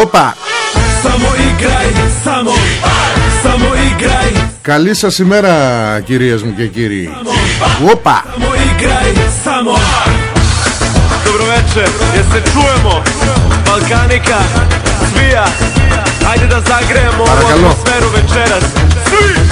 Όπα. Samo igraj, samo, samo igraj Καλή σας ημέρα κυρίες μου και κύριοι. Όπα. Samo igraj, samo Dobro večer, jel se čujemo? Balkanika, svija Ajde da zagrejemo ovu Parakalo. atmosferu večeras Svi!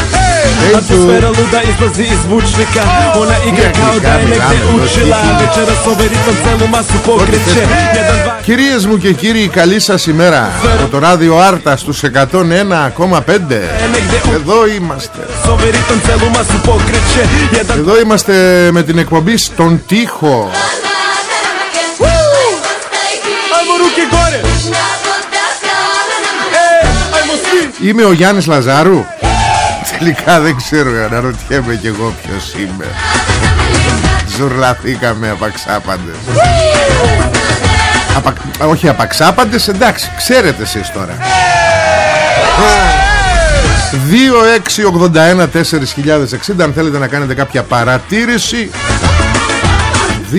Κυρίε μου και κύριοι, καλή σα ημέρα από το ράδιο Άρτα στου 101,5. Εδώ είμαστε. Εδώ είμαστε με την εκπομπή στον τοίχο. Είμαι ο Γιάννης Λαζάρου. Τελικά δεν ξέρω Αναρωτιέμαι κι εγώ ποιος είμαι. Ζουρλαθήκαμε απαξάπαντες. Απα... Όχι απαξάπαντες εντάξει Ξέρετε εσείς τώρα. 2-6-81-4060 Αν θέλετε να κάνετε κάποια παρατήρηση. 2-6-81-4060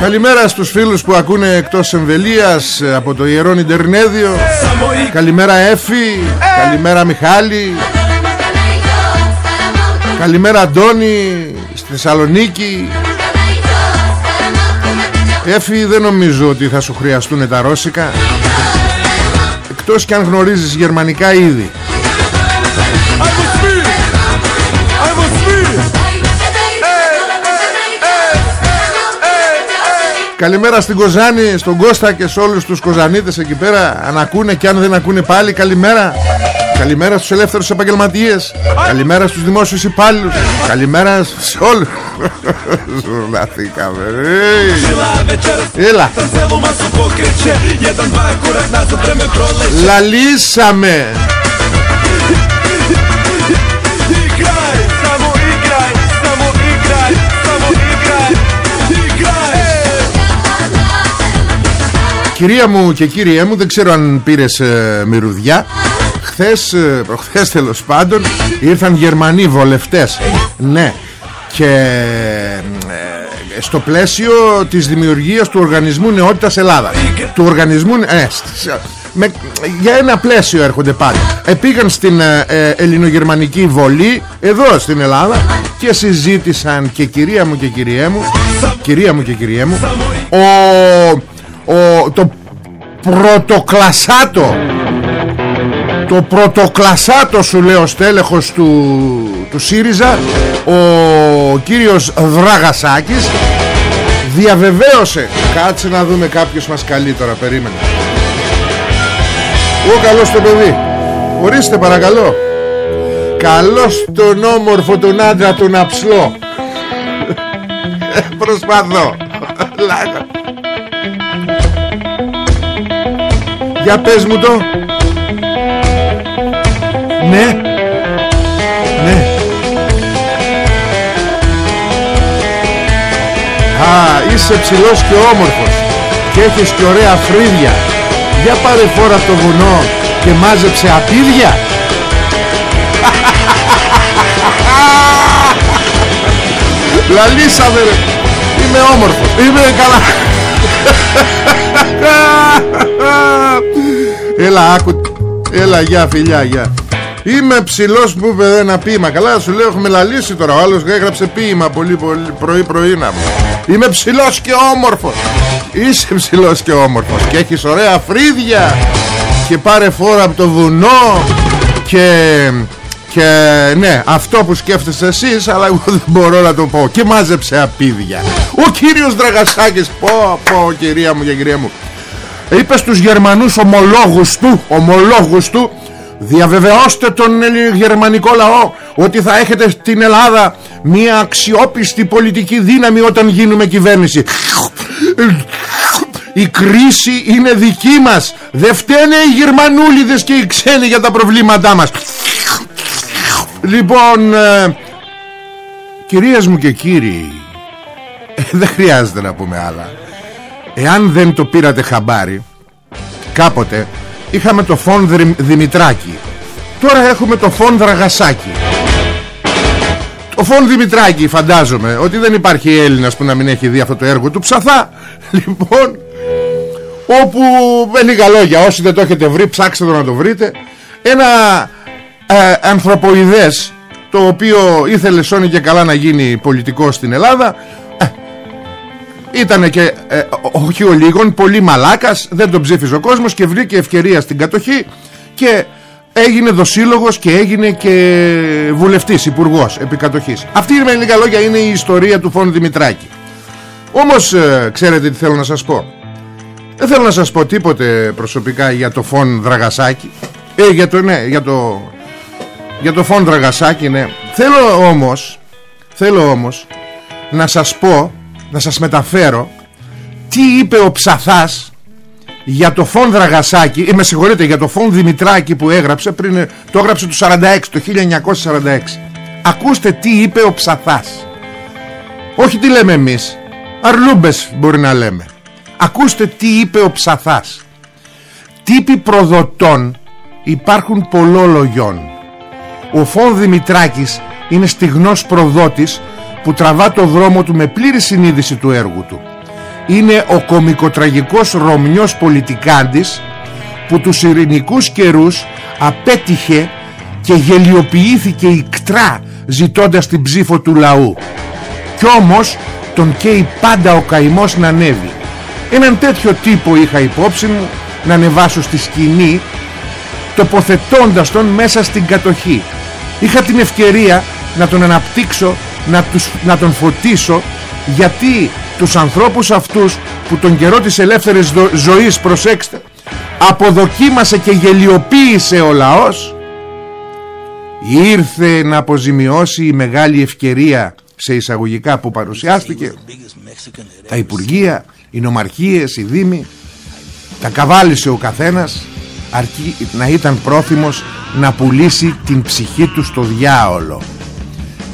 Καλημέρα στους φίλους που ακούνε εκτός εμβελίας ε, Από το Ιερόν Ιντερνέδιο. Samo igraj Καλημέρα Έφη. Καλημέρα Μιχάλη. Καλημέρα Αντώνη Στη Θεσσαλονίκη. Έφη δεν νομίζω ότι θα σου χρειαστούν τα ρώσικα. Εκτός και αν γνωρίζεις γερμανικά ήδη Καλημέρα στην Κοζάνη, στον Κώστα και σε όλους τους Κοζανίτες εκεί πέρα. Αν ακούνε και αν δεν ακούνε πάλι Καλημέρα. Καλημέρα στους ελεύθερους επαγγελματίες. Καλημέρα στους δημόσιους υπάλληλους. Καλημέρα σε όλους. Ζουλαθήκαμε. Ρε. Žila večeras Έλα celu Κυρία μου και κύριέ μου Δεν ξέρω αν πήρες ε, μυρουδιά. Χθες, ε, προχθές τέλος πάντων Ήρθαν Γερμανοί βολευτές. Ναι. Και ε, στο πλαίσιο της δημιουργίας του Οργανισμού Νεότητας Ελλάδας. Του Οργανισμού ε, σ- με, Για ένα πλαίσιο έρχονται πάντα Επήγαν στην ε, ε, ελληνογερμανική βολή Εδώ στην Ελλάδα Και συζήτησαν και κυρία μου και κυριέ μου Κυρία μου και κυριέ μου Ο ο, το πρωτοκλασάτο. Το πρωτοκλασάτο σου λέω στέλεχος του, του ΣΥΡΙΖΑ ο κύριος Δραγασάκης διαβεβαίωσε. Κάτσε να δούμε κάποιος μας καλεί τώρα περίμενε. Ω καλώς το παιδί. Ορίστε παρακαλώ. Καλώς τον όμορφο τον άντρα τον αψλό. Προσπαθώ. Λάγα Για πες μου το. Ναι. Ναι. Α, είσαι ψηλός και όμορφος Και έχεις και ωραία φρύδια. Για πάρε φόρα το βουνό Και μάζεψε απίδια. Λαλίσαμε ρε. Είμαι όμορφος. Είμαι καλά Έλα άκου. Έλα γεια φιλιά γεια. Είμαι ψηλός που είπε ένα ποίημα. Καλά σου λέω έχουμε λαλήσει τώρα. Ο άλλος έγραψε ποίημα πολύ, πολύ πρωί πρωί να μου. Είμαι ψηλός και όμορφος. Είσαι ψηλός και όμορφος. Και έχεις ωραία φρύδια. Και πάρε φόρα από το βουνό. Και και ναι αυτό που σκέφτεσαι εσείς Αλλά εγώ δεν μπορώ να το πω. Και μάζεψε απίδια. Ο κύριος Δραγασάκης Πω πω κυρία μου και κυρία μου. Είπες στους Γερμανούς ομολόγους του Ομολόγους του Διαβεβαιώστε τον γερμανικό λαό Ότι θα έχετε στην Ελλάδα Μια αξιόπιστη πολιτική δύναμη Όταν γίνουμε κυβέρνηση η κρίση είναι δική μας. Δεν φταίνε οι Γερμανούλιδες και οι ξένοι για τα προβλήματά μας Λοιπόν ε, Κυρίες μου και κύριοι ε, Δεν χρειάζεται να πούμε άλλα. Εάν δεν το πήρατε χαμπάρι Κάποτε Είχαμε το φόν Δημητράκη. Τώρα έχουμε το φόν Δραγασάκη. Το φόν Δημητράκη φαντάζομαι Ότι δεν υπάρχει Έλληνας που να μην έχει δει αυτό το έργο του. Ψαθά Λοιπόν Όπου με λίγα λόγια Όσοι δεν το έχετε βρει ψάξτε το να το βρείτε. Ένα ε, ανθρωποειδές το οποίο ήθελε σώνει και καλά να γίνει πολιτικό στην Ελλάδα. Ε, ήταν και ε, όχι ο λίγων πολύ μαλάκας δεν τον ψήφιζε ο κόσμος και βρήκε ευκαιρία στην κατοχή και έγινε δοσύλλογος και έγινε και βουλευτής, υπουργός επικατοχής αυτή με λίγα λόγια είναι η ιστορία του Φώνου Δημητράκη. Όμως ε, ξέρετε τι θέλω να σας πω. Δεν θέλω να σας πω τίποτε προσωπικά για το Φόν Δραγασάκη. Ε, για το, ναι, για το για το φόντρα γασάκι ναι. Θέλω όμως Θέλω όμως Να σας πω Να σας μεταφέρω Τι είπε ο Ψαθάς Για το φόν Δραγασάκη ή με συγχωρείτε για το φόν Δημητράκη που έγραψε πριν, Το έγραψε το 46 Το 1946 Ακούστε τι είπε ο Ψαθάς. Όχι τι λέμε εμείς Αρλούμπες μπορεί να λέμε. Ακούστε τι είπε ο Ψαθάς. Τύποι προδοτών υπάρχουν πολλόλογιών ο Φων Δημητράκης είναι στιγνός προδότης που τραβά το δρόμο του με πλήρη συνείδηση του έργου του. Είναι ο κομικοτραγικός Ρωμιός πολιτικάντης που τους ειρηνικούς καιρούς απέτυχε και γελιοποιήθηκε ικτρά ζητώντας την ψήφο του λαού. Κι όμως τον καίει πάντα ο καημός να ανέβει. Έναν τέτοιο τύπο είχα υπόψη μου να ανεβάσω στη σκηνή τοποθετώντας τον μέσα στην κατοχή. Είχα την ευκαιρία να τον αναπτύξω να, τους, να τον φωτίσω γιατί τους ανθρώπους αυτούς που τον καιρό της ελεύθερης ζωής προσέξτε αποδοκίμασε και γελιοποίησε ο λαός ήρθε να αποζημιώσει η μεγάλη ευκαιρία σε εισαγωγικά που παρουσιάστηκε. Τα Υπουργεία, οι νομαρχίες, οι Δήμοι τα καβάλισε ο καθένας αρκεί να ήταν πρόθυμος να πουλήσει την ψυχή του στο διάολο.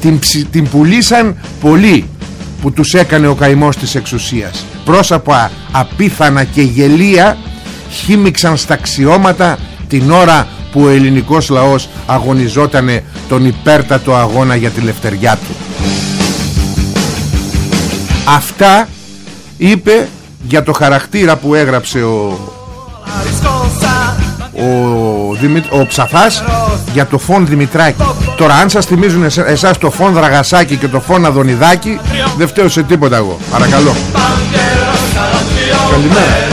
Την, την πουλήσαν πολλοί που τους έκανε ο καημός της εξουσίας. Πρόσωπα απίθανα και γελία χύμιξαν στα αξιώματα την ώρα που ο ελληνικός λαός αγωνιζότανε τον υπέρτατο αγώνα για τη λευτεριά του. Αυτά είπε για το χαρακτήρα που έγραψε ο ο, Δημη... ο Ψαθάς για το φόν Δημητράκη. Τώρα αν σας θυμίζουν εσάς το φόν Δραγασάκη και το φόν Αδωνιδάκη Δεν φταίω σε τίποτα εγώ. Παρακαλώ. Καλημέρα.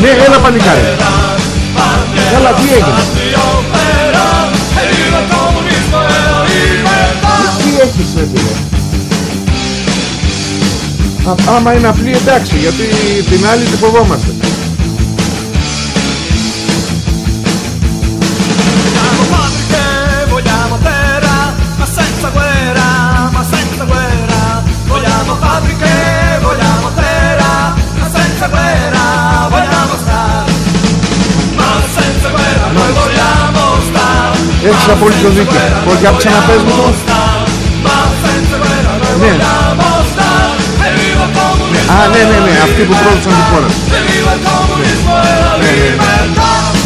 Ναι έλα παλικάρι. Καλά τι έγινε; Τι έχεις ρε φίλε Άμα είναι απλή εντάξει γιατί την άλλη τη φοβόμαστε Έχεις απόλυτο δίκιο. Όχι, για ξαναπες μου το Ναι. Α, ναι, ναι, ναι, αυτοί που πρόδωσαν τη χώρα ναι, ναι, ναι.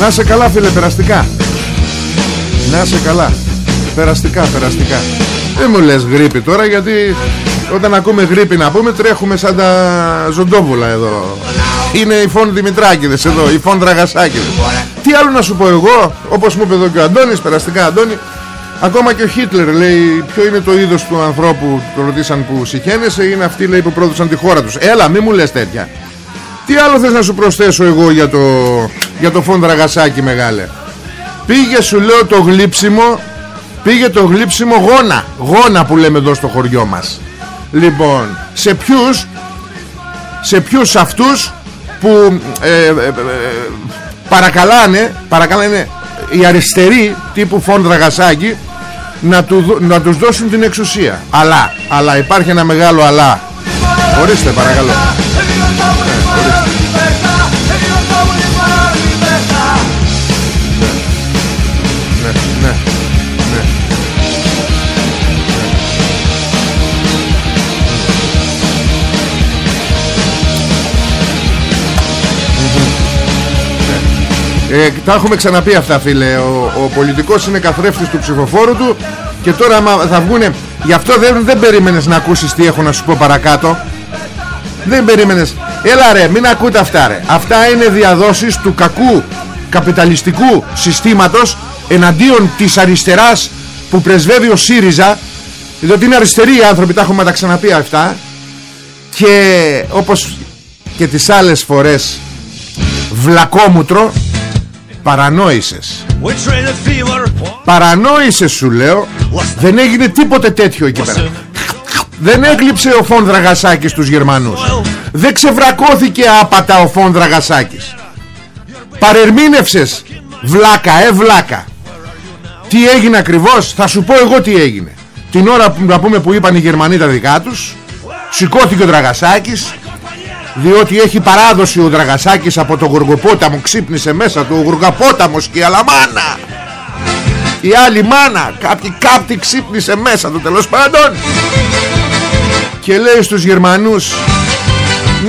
Να σε καλά φίλε, περαστικά. Να σε καλά. Περαστικά, περαστικά. Δεν μου λες γρήπη τώρα γιατί Όταν ακούμε γρήπη να πούμε Τρέχουμε σαν τα ζωντόβουλα εδώ. Είναι οι φόν Δημητράκηδες εδώ Οι φόν Δραγασάκηδες Τι άλλο να σου πω εγώ Όπως μου είπε εδώ και ο Αντώνης Περαστικά Αντώνη Ακόμα και ο Χίτλερ λέει ποιο είναι το είδος του ανθρώπου Το ρωτήσαν που συχαίνεσαι Είναι αυτοί λέει που πρόδωσαν τη χώρα τους. Έλα μη μου λες τέτοια. Τι άλλο θες να σου προσθέσω εγώ για το, για το φόν Δραγασάκη μεγάλε; Πήγε σου λέω το γλύψιμο Πήγε το γλύψιμο γόνα Γόνα που λέμε εδώ στο χωριό μας. Λοιπόν Σε ποιους Σε ποιους αυτούς Που ε, ε, ε, Παρακαλάνε Παρακαλάνε οι αριστεροί Τύπου Φον Δραγασάκη να, του, να τους δώσουν την εξουσία. Αλλά Αλλά υπάρχει ένα μεγάλο αλλά. Ορίστε παρακαλώ Ε, τα έχουμε ξαναπεί αυτά φίλε. Ο, ο πολιτικός είναι καθρέφτης του ψηφοφόρου του Και τώρα θα βγουνε Γι' αυτό δεν, δεν περίμενες να ακούσεις τι έχω να σου πω παρακάτω. Δεν περίμενες. Έλα ρε μην ακούτε αυτά ρε. Αυτά είναι διαδόσεις του κακού Καπιταλιστικού συστήματος Εναντίον της αριστεράς Που πρεσβεύει ο ΣΥΡΙΖΑ. Διότι είναι αριστεροί οι άνθρωποι Τα έχουμε τα ξαναπεί αυτά. Και όπως και τις άλλες φορές Βλακόμουτρο Παρανόησες. Παρανόησες σου λέω. Δεν έγινε τίποτε τέτοιο εκεί πέρα. Δεν έκλειψε ο Φον Δραγασάκης τους Γερμανούς. Δεν ξεβρακώθηκε άπατα ο Φον Δραγασάκης. Παρερμήνευσες. Βλάκα ε βλάκα. Τι έγινε ακριβώς; Θα σου πω εγώ τι έγινε. Την ώρα που, να πούμε, που είπαν οι Γερμανοί τα δικά τους Σηκώθηκε ο Δραγασάκης διότι έχει παράδοση ο Δραγασάκης από το Γουργοπόταμο ξύπνησε μέσα του ο Γουργοπόταμος και η Αλαμάνα η άλλη μάνα κάποιοι κάπτοι ξύπνησε μέσα του τέλος πάντων. Και λέει στους Γερμανούς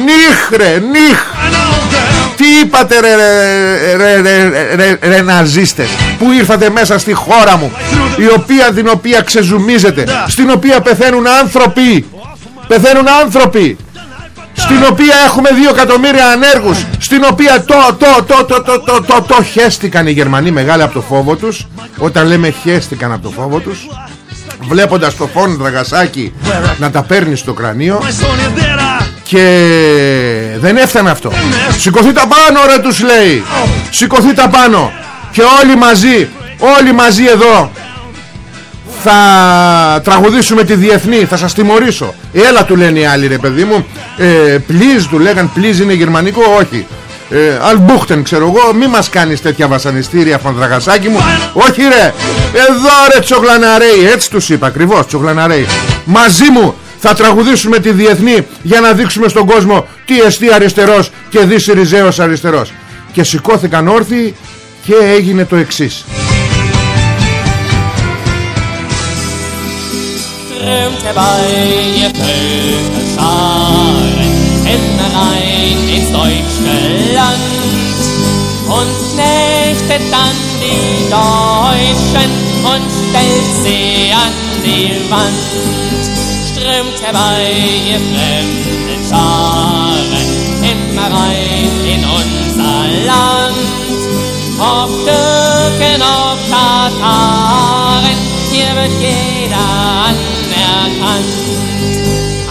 νύχ ρε νύχ τι είπατε ρε, ρε, ρε, ρε, ναζίστες Που ήρθατε μέσα στη χώρα μου Η οποία την οποία ξεζουμίζετε Στην οποία πεθαίνουν άνθρωποι Πεθαίνουν άνθρωποι στην οποία έχουμε 2 εκατομμύρια ανέργους. Στην οποία το, το, το, το, το, το, το, το χέστηκαν οι Γερμανοί μεγάλοι από το φόβο τους. Όταν λέμε χέστηκαν από το φόβο τους βλέποντας το φόνο δραγασάκι να τα παίρνει στο κρανίο και δεν έφτανε αυτό. Σηκωθείτε πάνω ρε τους λέει. Σηκωθείτε πάνω και όλοι μαζί όλοι μαζί εδώ θα τραγουδήσουμε τη διεθνή Θα σας τιμωρήσω. Έλα του λένε οι άλλοι ρε παιδί μου. Ε, Please του λέγαν Please είναι γερμανικό όχι. Ε, Αλμπούχτεν ξέρω εγώ Μη μας κάνεις τέτοια βασανιστήρια φαντραγασάκι μου. Όχι ρε. Εδώ ρε τσογλαναρέι. Έτσι τους είπα ακριβώς τσογλαναρέι. Μαζί μου θα τραγουδήσουμε τη διεθνή Για να δείξουμε στον κόσμο Τι εστί αριστερός και δι ριζέος αριστερός. Και σηκώθηκαν όρθιοι Και έγινε το εξής strömt herbei, ihr Völkerscharen, rein ins deutsche Land und knechtet dann die Deutschen und stellt sie an die Wand. Strömt herbei, ihr fremden Scharen, immer rein in unser Land. Ob Türken, ob wird jeder an anerkannt.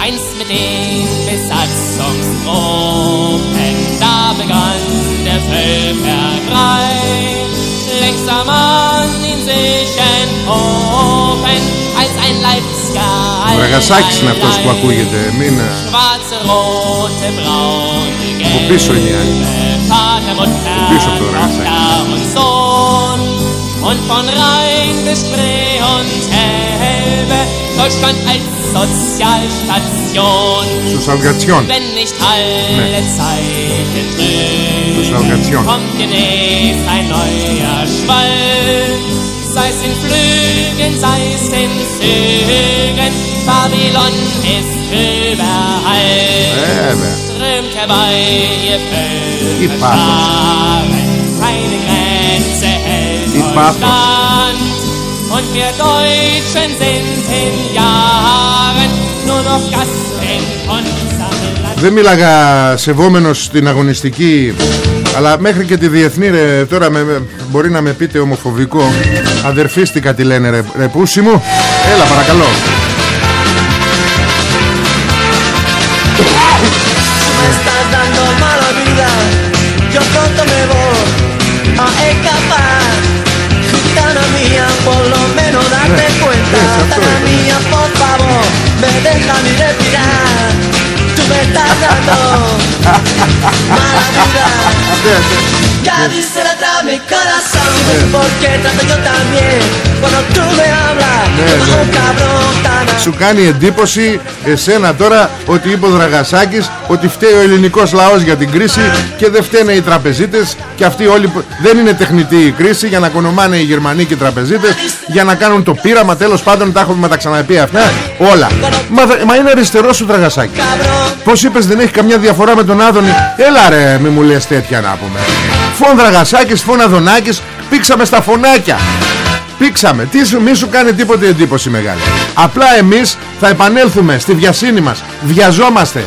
Einst mit den Besatzungstruppen, da begann der Völkerbrei. Längst am Mann in sich enthoben, als ein Leibsgeil. Ραγασάκης είναι αυτός που ακούγεται, μην... Schwarze, rote, braune, gelbe, Που πίσω είναι η άλλη. Vater, Mutter, Πίσω από το Ραγασάκη. Tochter und Sohn. und von Rhein bis Spree und Elbe, Deutschland als Sozialstation. Sozialstation. Wenn nicht alle nee. Zeiten trügen, kommt demnächst ein neuer Schwall. Sei's in Flügen, sei's in Zügen, Babylon ist überall. Elbe. Strömt herbei, ihr Völker, keine Grenzen. Hält Die euch Pathos. stand. Und wir Deutschen sind in Jahren nur noch Gasten und Sammeln. Δεν μίλαγα σεβόμενος στην αγωνιστική Αλλά μέχρι και τη διεθνή ρε, Τώρα με, με- μπορεί να με πείτε ομοφοβικό Αδερφίστηκα τη λένε ρε, ρε πούσι μου Έλα παρακαλώ me estás dando mala vida. Yo pronto me voy a escapar. Gitana mía, por lo menos date cuenta. eso estoy. Gitana mía, por favor, me deja ni respirar. Tú me estás dando mala vida. Ya dice la traba mi corazón, porque trato yo también. Cuando tú me hablas, como un cabrón tan Σου κάνει εντύπωση εσένα τώρα ότι είπε ο Δραγασάκης ότι φταίει ο ελληνικός λαός για την κρίση και δεν φταίνε οι τραπεζίτες και αυτοί όλοι που- δεν είναι τεχνητή η κρίση για να κονομάνε οι Γερμανοί και οι τραπεζίτες για να κάνουν το πείραμα. Τέλος πάντων τα έχουμε τα ξαναπεί αυτά. Όλα. Μα, δε- μα είναι αριστερός ο Δραγασάκης. Cabrón. Πως είπες δεν έχει καμιά διαφορά με τον Άδωνη; Έλα ρε μη μου λες τέτοια να πούμε. Φων Δραγασάκης, φων Αδωνάκης Πήξαμε στα φωνάκια Πήξαμε, τι σου, μη σου κάνει τίποτε εντύπωση μεγάλη. Απλά εμείς θα επανέλθουμε στη βιασύνη μας. Βιαζόμαστε.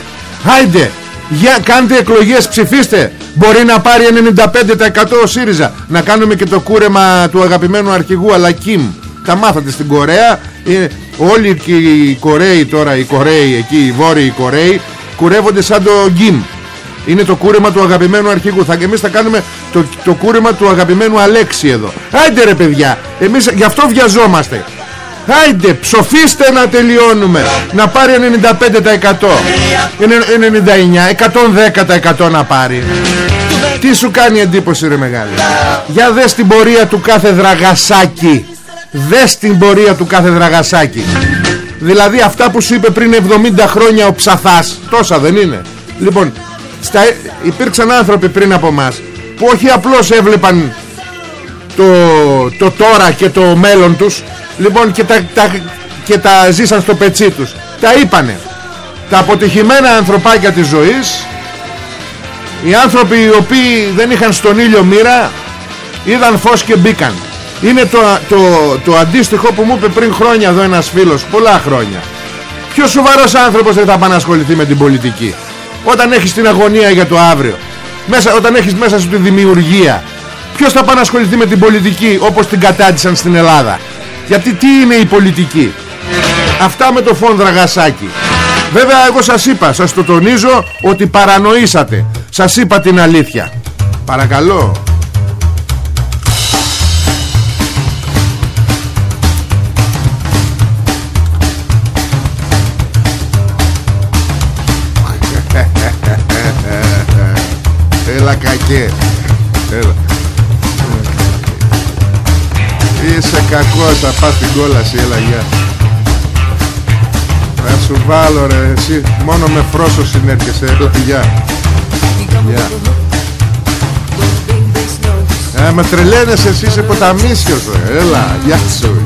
Άιντε, για, κάντε εκλογές, ψηφίστε. Μπορεί να πάρει 95% ο ΣΥΡΙΖΑ. Να κάνουμε και το κούρεμα του αγαπημένου αρχηγού Αλακίμ. Τα μάθατε στην Κορέα. Ε, Όλοι και οι Κορέοι τώρα Οι Κορέοι εκεί, οι Βόρειοι Κορέοι Κουρεύονται σαν το γκιμ είναι το κούρεμα του αγαπημένου αρχηγού. Θα και εμείς θα κάνουμε το, το κούρεμα του αγαπημένου Αλέξη εδώ. Άιντε ρε παιδιά, εμείς γι' αυτό βιαζόμαστε. Άιντε, ψοφίστε να τελειώνουμε. Να πάρει 95%. Είναι 99, 110% να πάρει. Τι σου κάνει εντύπωση ρε μεγάλη; Για δες την πορεία του κάθε δραγασάκι. Δες την πορεία του κάθε δραγασάκι. Δηλαδή αυτά που σου είπε πριν 70 χρόνια ο Ψαθάς Τόσα δεν είναι Λοιπόν στα, υπήρξαν άνθρωποι πριν από μας Που όχι απλώς έβλεπαν το, το τώρα και το μέλλον τους Λοιπόν και τα, τα, και τα ζήσαν στο πετσί τους. Τα είπανε. Τα αποτυχημένα ανθρωπάκια της ζωής Οι άνθρωποι οι οποίοι δεν είχαν στον ήλιο μοίρα Είδαν φως και μπήκαν. Είναι το, το, το αντίστοιχο που μου είπε πριν χρόνια εδώ ένας φίλος Πολλά χρόνια. Ποιος σοβαρός άνθρωπος δεν θα πάει να ασχοληθεί με την πολιτική; Όταν έχεις την αγωνία για το αύριο μέσα, Όταν έχεις μέσα σου τη δημιουργία Ποιος θα πάει να ασχοληθεί με την πολιτική Όπως την κατάτησαν στην Ελλάδα; Γιατί τι είναι η πολιτική; Αυτά με το φόν Δραγασάκη Βέβαια εγώ σας είπα Σας το τονίζω ότι παρανοήσατε. Σας είπα την αλήθεια. Παρακαλώ Έλα κακέ. Έλα. Είσαι κακός θα πας την κόλαση Έλα γεια. Θα σου βάλω ρε εσύ Μόνο με φρόσο συνέρχεσαι. Έλα γεια. Γεια. Ε, με τρελαίνεις εσύ είσαι ποταμίσιος ρε. Έλα, γεια σου.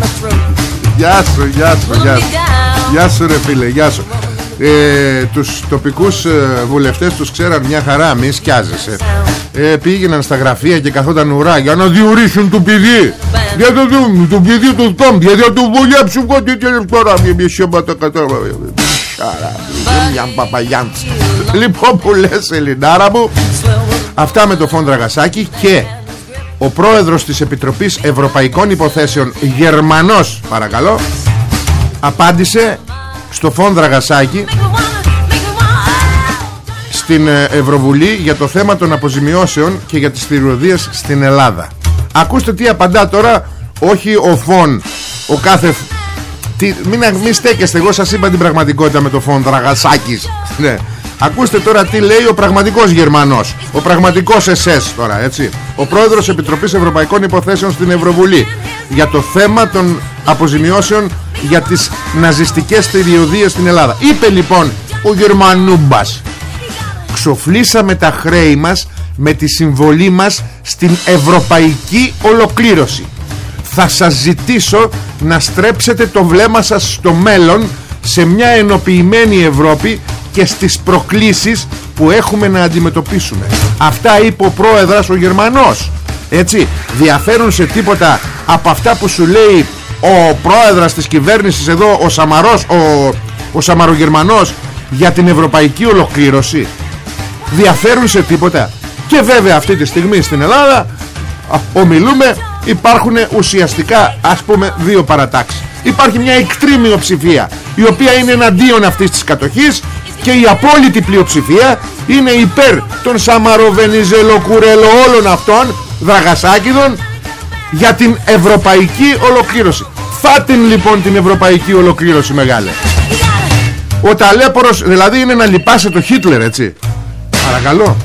Γεια σου, γεια σου, γεια σου. Γεια σου ρε φίλε, γεια σου ε, Τους τοπικούς ε, βουλευτές τους ξέραν μια χαρά Μη σκιάζεσαι. Ε, Πήγαιναν στα γραφεία και καθόταν ουρά Για να διορίσουν το παιδί Για το δούμε, το παιδί του τόμ Για να το βουλέψουν κάτι τέτοιο τώρα Μια σιώματα κατάλαβα Μια παπαγιάντς Λοιπόν που λες Ελληνάρα μου Αυτά με το φόν Δραγασάκη και ο πρόεδρος της Επιτροπής Ευρωπαϊκών Υποθέσεων Γερμανός παρακαλώ απάντησε στο φόν Δραγασάκη στην ε, Ευρωβουλή για το θέμα των αποζημιώσεων και για τις θηριωδίες στην Ελλάδα ακούστε τι απαντά τώρα όχι ο φόν ο κάθε τι, μην, μην στέκεστε εγώ σας είπα την πραγματικότητα με το φόν Δραγασάκης ναι. Ακούστε τώρα τι λέει ο πραγματικός Γερμανός. Ο πραγματικός ΕΣΕΣ τώρα έτσι. Ο πρόεδρος Επιτροπής Ευρωπαϊκών Υποθέσεων στην Ευρωβουλή. Για το θέμα των αποζημιώσεων Για τις ναζιστικές θηριωδίες στην Ελλάδα. Είπε λοιπόν ο Γερμανούμπας Ξοφλήσαμε τα χρέη μας Με τη συμβολή μας Στην ευρωπαϊκή ολοκλήρωση. Θα σας ζητήσω να στρέψετε το βλέμμα σας στο μέλλον σε μια ενοποιημένη Ευρώπη και στις προκλήσεις που έχουμε να αντιμετωπίσουμε. Αυτά είπε ο πρόεδρας ο Γερμανός έτσι. Διαφέρουν σε τίποτα από αυτά που σου λέει ο πρόεδρας της κυβέρνησης εδώ ο Σαμαρός ο, ο Σαμαρογερμανός για την ευρωπαϊκή ολοκλήρωση. Διαφέρουν σε τίποτα. Και βέβαια αυτή τη στιγμή στην Ελλάδα ομιλούμε υπάρχουν ουσιαστικά ας πούμε δύο παρατάξεις. Υπάρχει μια εκτρή ψηφία η οποία είναι εναντίον αυτής της κατοχής και η απόλυτη πλειοψηφία είναι υπέρ των Σαμαροβενιζελοκουρελο όλων αυτών δραγασάκιδων για την ευρωπαϊκή ολοκλήρωση. Φάτε λοιπόν την ευρωπαϊκή ολοκλήρωση μεγάλε. Ο ταλέπορος δηλαδή είναι να λυπάσαι το Χίτλερ έτσι. Παρακαλώ.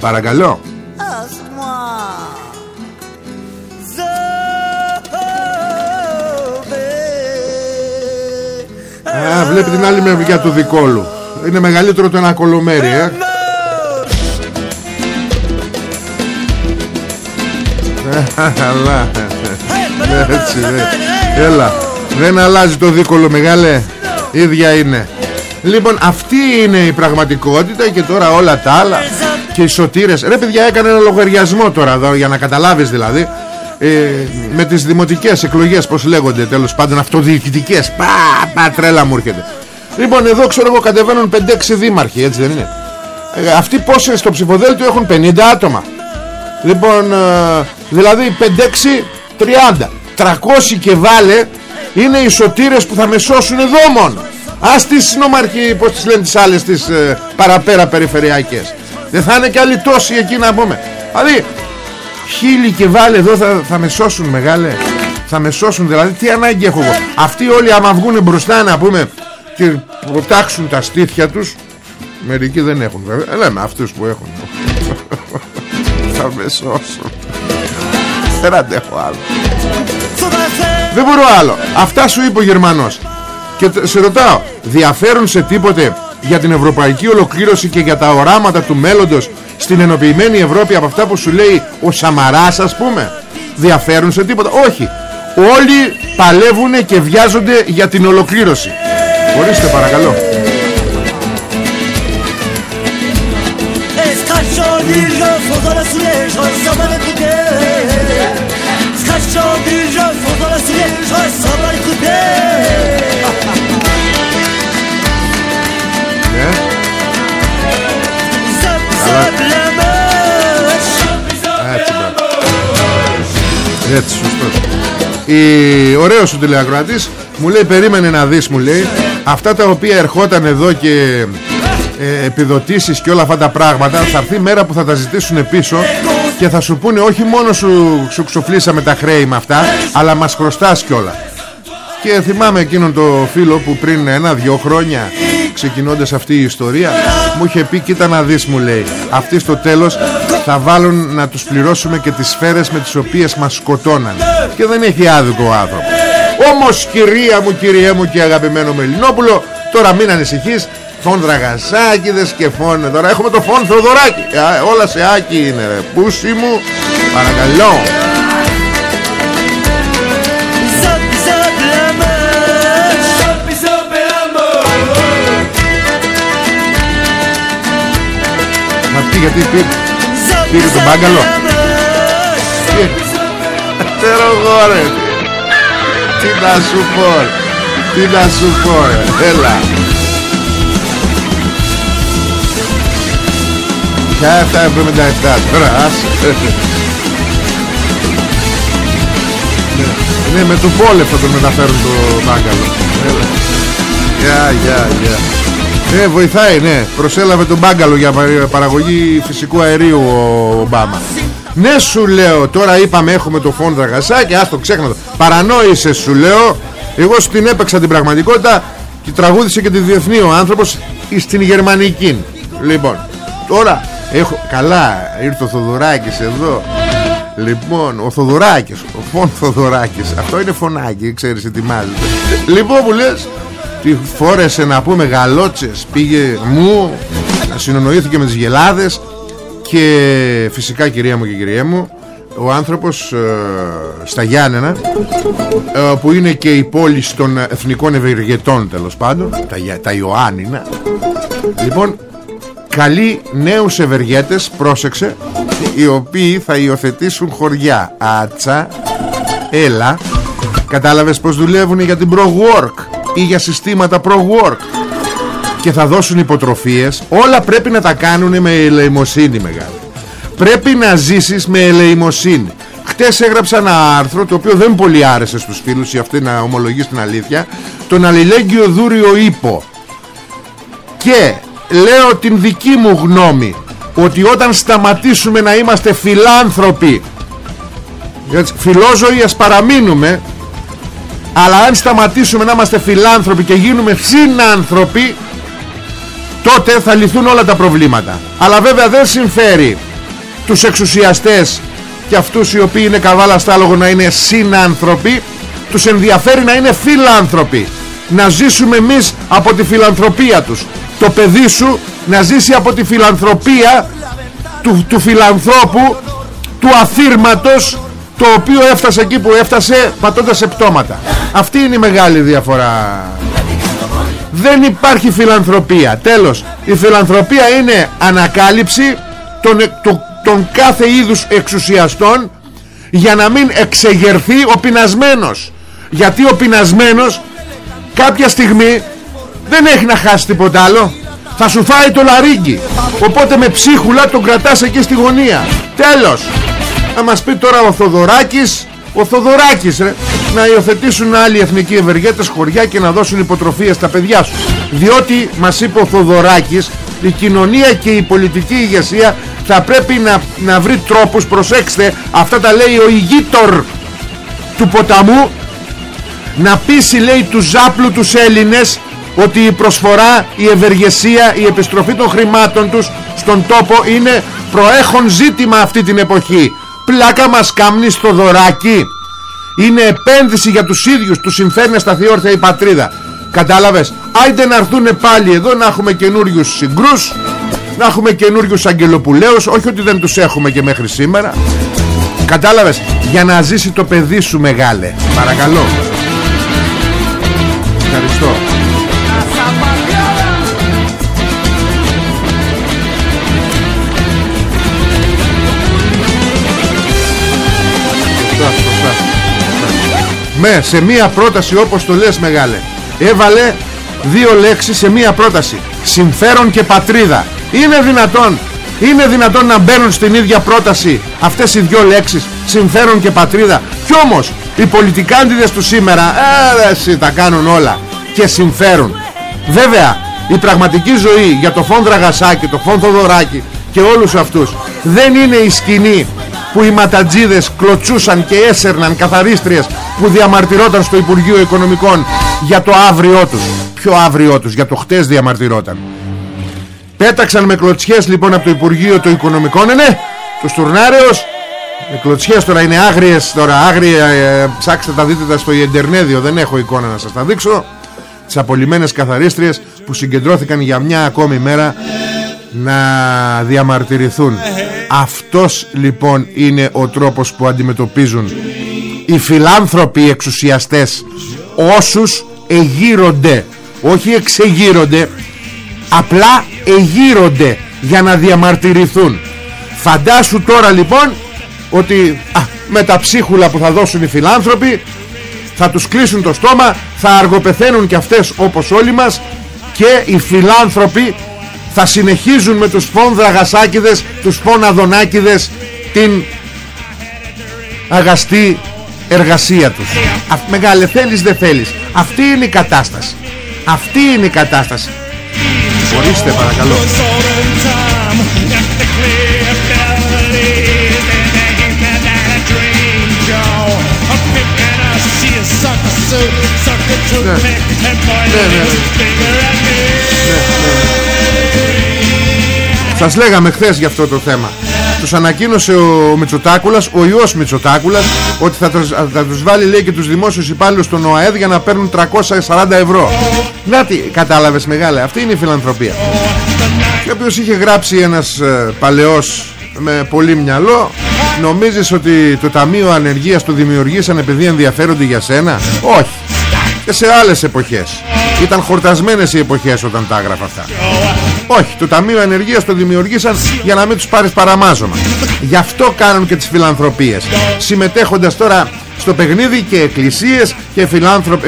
Παρακαλώ Α, βλέπει την άλλη μεριά του δικόλου. Είναι μεγαλύτερο το ένα κολομέρι ε. Αλλά Έτσι ναι. Έλα. Δεν αλλάζει το δίκολο μεγάλε. Ίδια είναι. Λοιπόν αυτή είναι η πραγματικότητα Και τώρα όλα τα άλλα Και οι σωτήρες. Ρε παιδιά έκανε ένα λογαριασμό τώρα εδώ, Για να καταλάβεις δηλαδή ε, με τις δημοτικές εκλογές πως λέγονται τέλος πάντων αυτοδιοικητικές. Πα, πα τρέλα μου έρχεται. Λοιπόν εδώ ξέρω εγώ κατεβαίνουν 5-6 δήμαρχοι έτσι δεν είναι. Ε, αυτοί πόσοι στο ψηφοδέλτιο έχουν 50 άτομα. Λοιπόν ε, δηλαδή 5-6 30 300 και βάλε είναι οι σωτήρες που θα με σώσουν εδώ μόνο. Ας τις συνομαρχοί πως τις λένε τις άλλες τις ε, παραπέρα περιφερειακές. Δεν θα είναι και άλλοι τόσοι εκεί να πούμε. Δηλαδή Χίλι και βάλε εδώ θα, θα με σώσουν μεγάλε. Θα με σώσουν δηλαδή τι ανάγκη έχω εγώ. Αυτοί όλοι άμα βγουν μπροστά να πούμε Και προτάξουν τα στήθια τους Μερικοί δεν έχουν βέβαια. Ε, Λέμε αυτούς που έχουν. Θα με σώσουν. Δεν αντέχω άλλο. Δεν μπορώ άλλο. Αυτά σου είπε ο Γερμανός. Και σε ρωτάω Διαφέρουν σε τίποτε για την ευρωπαϊκή ολοκλήρωση και για τα οράματα του μέλλοντος στην ενοποιημένη Ευρώπη από αυτά που σου λέει ο Σαμαράς ας πούμε. Διαφέρουν σε τίποτα. Όχι. Όλοι παλεύουν και βιάζονται για την ολοκλήρωση. Ορίστε παρακαλώ Έτσι σωστός. Η... Ωραίος ο τηλεακροατής Μου λέει περίμενε να δεις μου λέει Αυτά τα οποία ερχόταν εδώ και ε, Επιδοτήσεις και όλα αυτά τα πράγματα Θα έρθει μέρα που θα τα ζητήσουν πίσω Και θα σου πούνε όχι μόνο σου, σου ξοφλήσαμε τα χρέη με αυτά Αλλά μας χρωστάς κιόλα Και θυμάμαι εκείνον το φίλο που πριν ένα-δυο χρόνια ξεκινώντας αυτή η ιστορία μου είχε πει κοίτα να δεις μου λέει αυτοί στο τέλος θα βάλουν να τους πληρώσουμε και τις σφαίρες με τις οποίες μας σκοτώναν και δεν έχει άδικο ο άνθρωπος. Όμως κυρία μου κυριέ μου και αγαπημένο Μελινόπουλο τώρα μην ανησυχείς. Φων Δραγασάκηδες και φων τώρα έχουμε το φων Θοδωράκη όλα σε άκι είναι ρε. Πούσι μου παρακαλώ. Τι γιατί πήρε, πήρε τον μπάγκαλο Ξέρω εγώ ρε. Τι να σου πω Τι να σου πω Έλα. Ποια 777 τώρα άσε Ναι με το πόλεμο θα τον μεταφέρουν το μπάγκαλο Έλα. Γεια γεια γεια ε, βοηθάει, ναι. Προσέλαβε τον μπάγκαλο για παραγωγή φυσικού αερίου ο Ομπάμα. Ναι, σου λέω, τώρα είπαμε έχουμε το φόντρα γασάκι, ας το ξέχνα το. Παρανόησε, σου λέω. Εγώ στην έπαιξα την πραγματικότητα και τραγούδισε και τη διεθνή ο άνθρωπος στην γερμανική. Λοιπόν, τώρα έχω. Καλά, ήρθε ο Θοδωράκης εδώ. Λοιπόν, ο Θοδωράκης, ο φων Θοδωράκης. Αυτό είναι φωνάκι, ξέρεις, ετοιμάζεται. Λοιπόν, που λες, τι φόρεσε να πούμε γαλότσες πήγε μου συνονοήθηκε με τις γελάδες και φυσικά κυρία μου και κυρία μου ο άνθρωπος ε, στα Γιάννενα ε, που είναι και η πόλη των εθνικών ευεργετών τέλος πάντων τα, τα Ιωάννινα. Λοιπόν καλεί νέους ευεργέτες πρόσεξε οι οποίοι θα υιοθετήσουν χωριά. Άτσα έλα. Κατάλαβες πως δουλεύουν για την pro-work ή για συστήματα pro-work και θα δώσουν υποτροφίες. Όλα πρέπει να τα κάνουν με ελεημοσύνη μεγάλη. Πρέπει να ζήσεις με ελεημοσύνη. Χτες έγραψα ένα άρθρο το οποίο δεν πολύ άρεσε στους φίλους ή αυτή να ομολογεί την αλήθεια. Τον αλληλέγγυο δούριο ύπο. Και λέω την δική μου γνώμη ότι όταν σταματήσουμε να είμαστε φιλάνθρωποι φιλόζωοι ας παραμείνουμε αλλά αν σταματήσουμε να είμαστε φιλάνθρωποι και γίνουμε συνάνθρωποι τότε θα λυθούν όλα τα προβλήματα. Αλλά βέβαια δεν συμφέρει τους εξουσιαστές και αυτούς οι οποίοι είναι καβάλα στάλογο να είναι συνάνθρωποι. Τους ενδιαφέρει να είναι φιλάνθρωποι. Να ζήσουμε εμείς από τη φιλανθρωπία τους. Το παιδί σου να ζήσει από τη φιλανθρωπία του, του φιλανθρώπου του αθήρματος το οποίο έφτασε εκεί που έφτασε πατώντας σε πτώματα αυτή είναι η μεγάλη διαφορά. Δεν υπάρχει φιλανθρωπία. Τέλος η φιλανθρωπία είναι ανακάλυψη των, των, των κάθε είδους εξουσιαστών για να μην εξεγερθεί ο πεινασμένος. Γιατί ο πεινασμένος κάποια στιγμή δεν έχει να χάσει τίποτα άλλο. Θα σου φάει το λαρίγκι οπότε με ψίχουλα τον κρατάς εκεί στη γωνία. Τέλος. Θα μας πει τώρα ο Θοδωράκης. Ο Θοδωράκης ρε να υιοθετήσουν άλλοι εθνικοί ευεργέτες χωριά και να δώσουν υποτροφία στα παιδιά σου διότι μας είπε ο Θοδωράκης η κοινωνία και η πολιτική ηγεσία θα πρέπει να, να βρει τρόπους προσέξτε αυτά τα λέει ο ηγήτορ του ποταμού να πείσει λέει τους ζάπλου τους Έλληνες ότι η προσφορά, η ευεργεσία, η επιστροφή των χρημάτων τους στον τόπο είναι προέχον ζήτημα αυτή την εποχή. Πλάκα μας κάμνεις στο δωράκι. Είναι επένδυση για τους ίδιους, τους συμφέρει να σταθεί όρθια η πατρίδα. Κατάλαβες, άιντε να έρθουν πάλι εδώ να έχουμε καινούριους συγκρούς, να έχουμε καινούριους αγγελοπουλαίους, όχι ότι δεν τους έχουμε και μέχρι σήμερα. Κατάλαβες, για να ζήσει το παιδί σου μεγάλε. Παρακαλώ. Ευχαριστώ. Με σε μία πρόταση όπως το λες μεγάλε. Έβαλε δύο λέξεις σε μία πρόταση. Συμφέρον και πατρίδα. Είναι δυνατόν Είναι δυνατόν να μπαίνουν στην ίδια πρόταση Αυτές οι δύο λέξεις Συμφέρον και πατρίδα. Κι όμως οι πολιτικάντιδες του σήμερα ε, εσύ, τα κάνουν όλα Και συμφέρουν. Βέβαια η πραγματική ζωή για το φόν Δραγασάκη Το φόν Θοδωράκη και όλους αυτούς Δεν είναι η σκηνή που οι ματατζίδες κλωτσούσαν και έσερναν καθαρίστριες που διαμαρτυρόταν στο Υπουργείο Οικονομικών για το αύριό τους. Ποιο αύριό τους, για το χτες διαμαρτυρόταν. Πέταξαν με κλωτσιές λοιπόν από το Υπουργείο των Οικονομικών, ναι, ναι, τους Στουρνάρεος. Με κλωτσιές τώρα είναι άγριες, τώρα άγρια, ε, ψάξτε τα δείτε τα στο Ιεντερνέδιο, δεν έχω εικόνα να σας τα δείξω. Τις απολυμμένες καθαρίστριες που συγκεντρώθηκαν για μια ακόμη μέρα να διαμαρτυρηθούν αυτός λοιπόν είναι ο τρόπος που αντιμετωπίζουν οι φιλάνθρωποι εξουσιαστές όσους εγείρονται όχι εξεγείρονται απλά εγείρονται για να διαμαρτυρηθούν. Φαντάσου τώρα λοιπόν ότι α, με τα ψίχουλα που θα δώσουν οι φιλάνθρωποι θα τους κλείσουν το στόμα θα αργοπεθαίνουν και αυτές όπως όλοι μας και οι φιλάνθρωποι θα συνεχίζουν με τους φων δραγασάκηδες τους φων αδονάκηδες την αγαστή εργασία τους. Α, Μεγάλε θέλεις δεν θέλεις. Αυτή είναι η κατάσταση. Αυτή είναι η κατάσταση. Ορίστε παρακαλώ. Ναι. Ναι, ναι, Σας λέγαμε χθες για αυτό το θέμα Τους ανακοίνωσε ο Μητσοτάκουλας Ο ιός Μητσοτάκουλας Ότι θα, θα τους βάλει λέει και τους δημόσιους υπάλληλους Στον ΟΑΕΔ για να παίρνουν 340 ευρώ. Να τι κατάλαβες μεγάλε Αυτή είναι η φιλανθρωπία. Και ο οποίος είχε γράψει ένας ε, παλαιός Με πολύ μυαλό Νομίζεις ότι το Ταμείο Ανεργίας το δημιουργήσαν επειδή ενδιαφέρονται για σένα; Όχι. Και σε άλλες εποχές. Ήταν χορτασμένες οι εποχές όταν τα έγραφα αυτά Όχι το Ταμείο Ανεργίας το δημιουργήσαν Για να μην τους πάρεις παραμάζωμα. Γι' αυτό κάνουν και τις φιλανθρωπίες. Συμμετέχοντας τώρα στο παιχνίδι και εκκλησίες και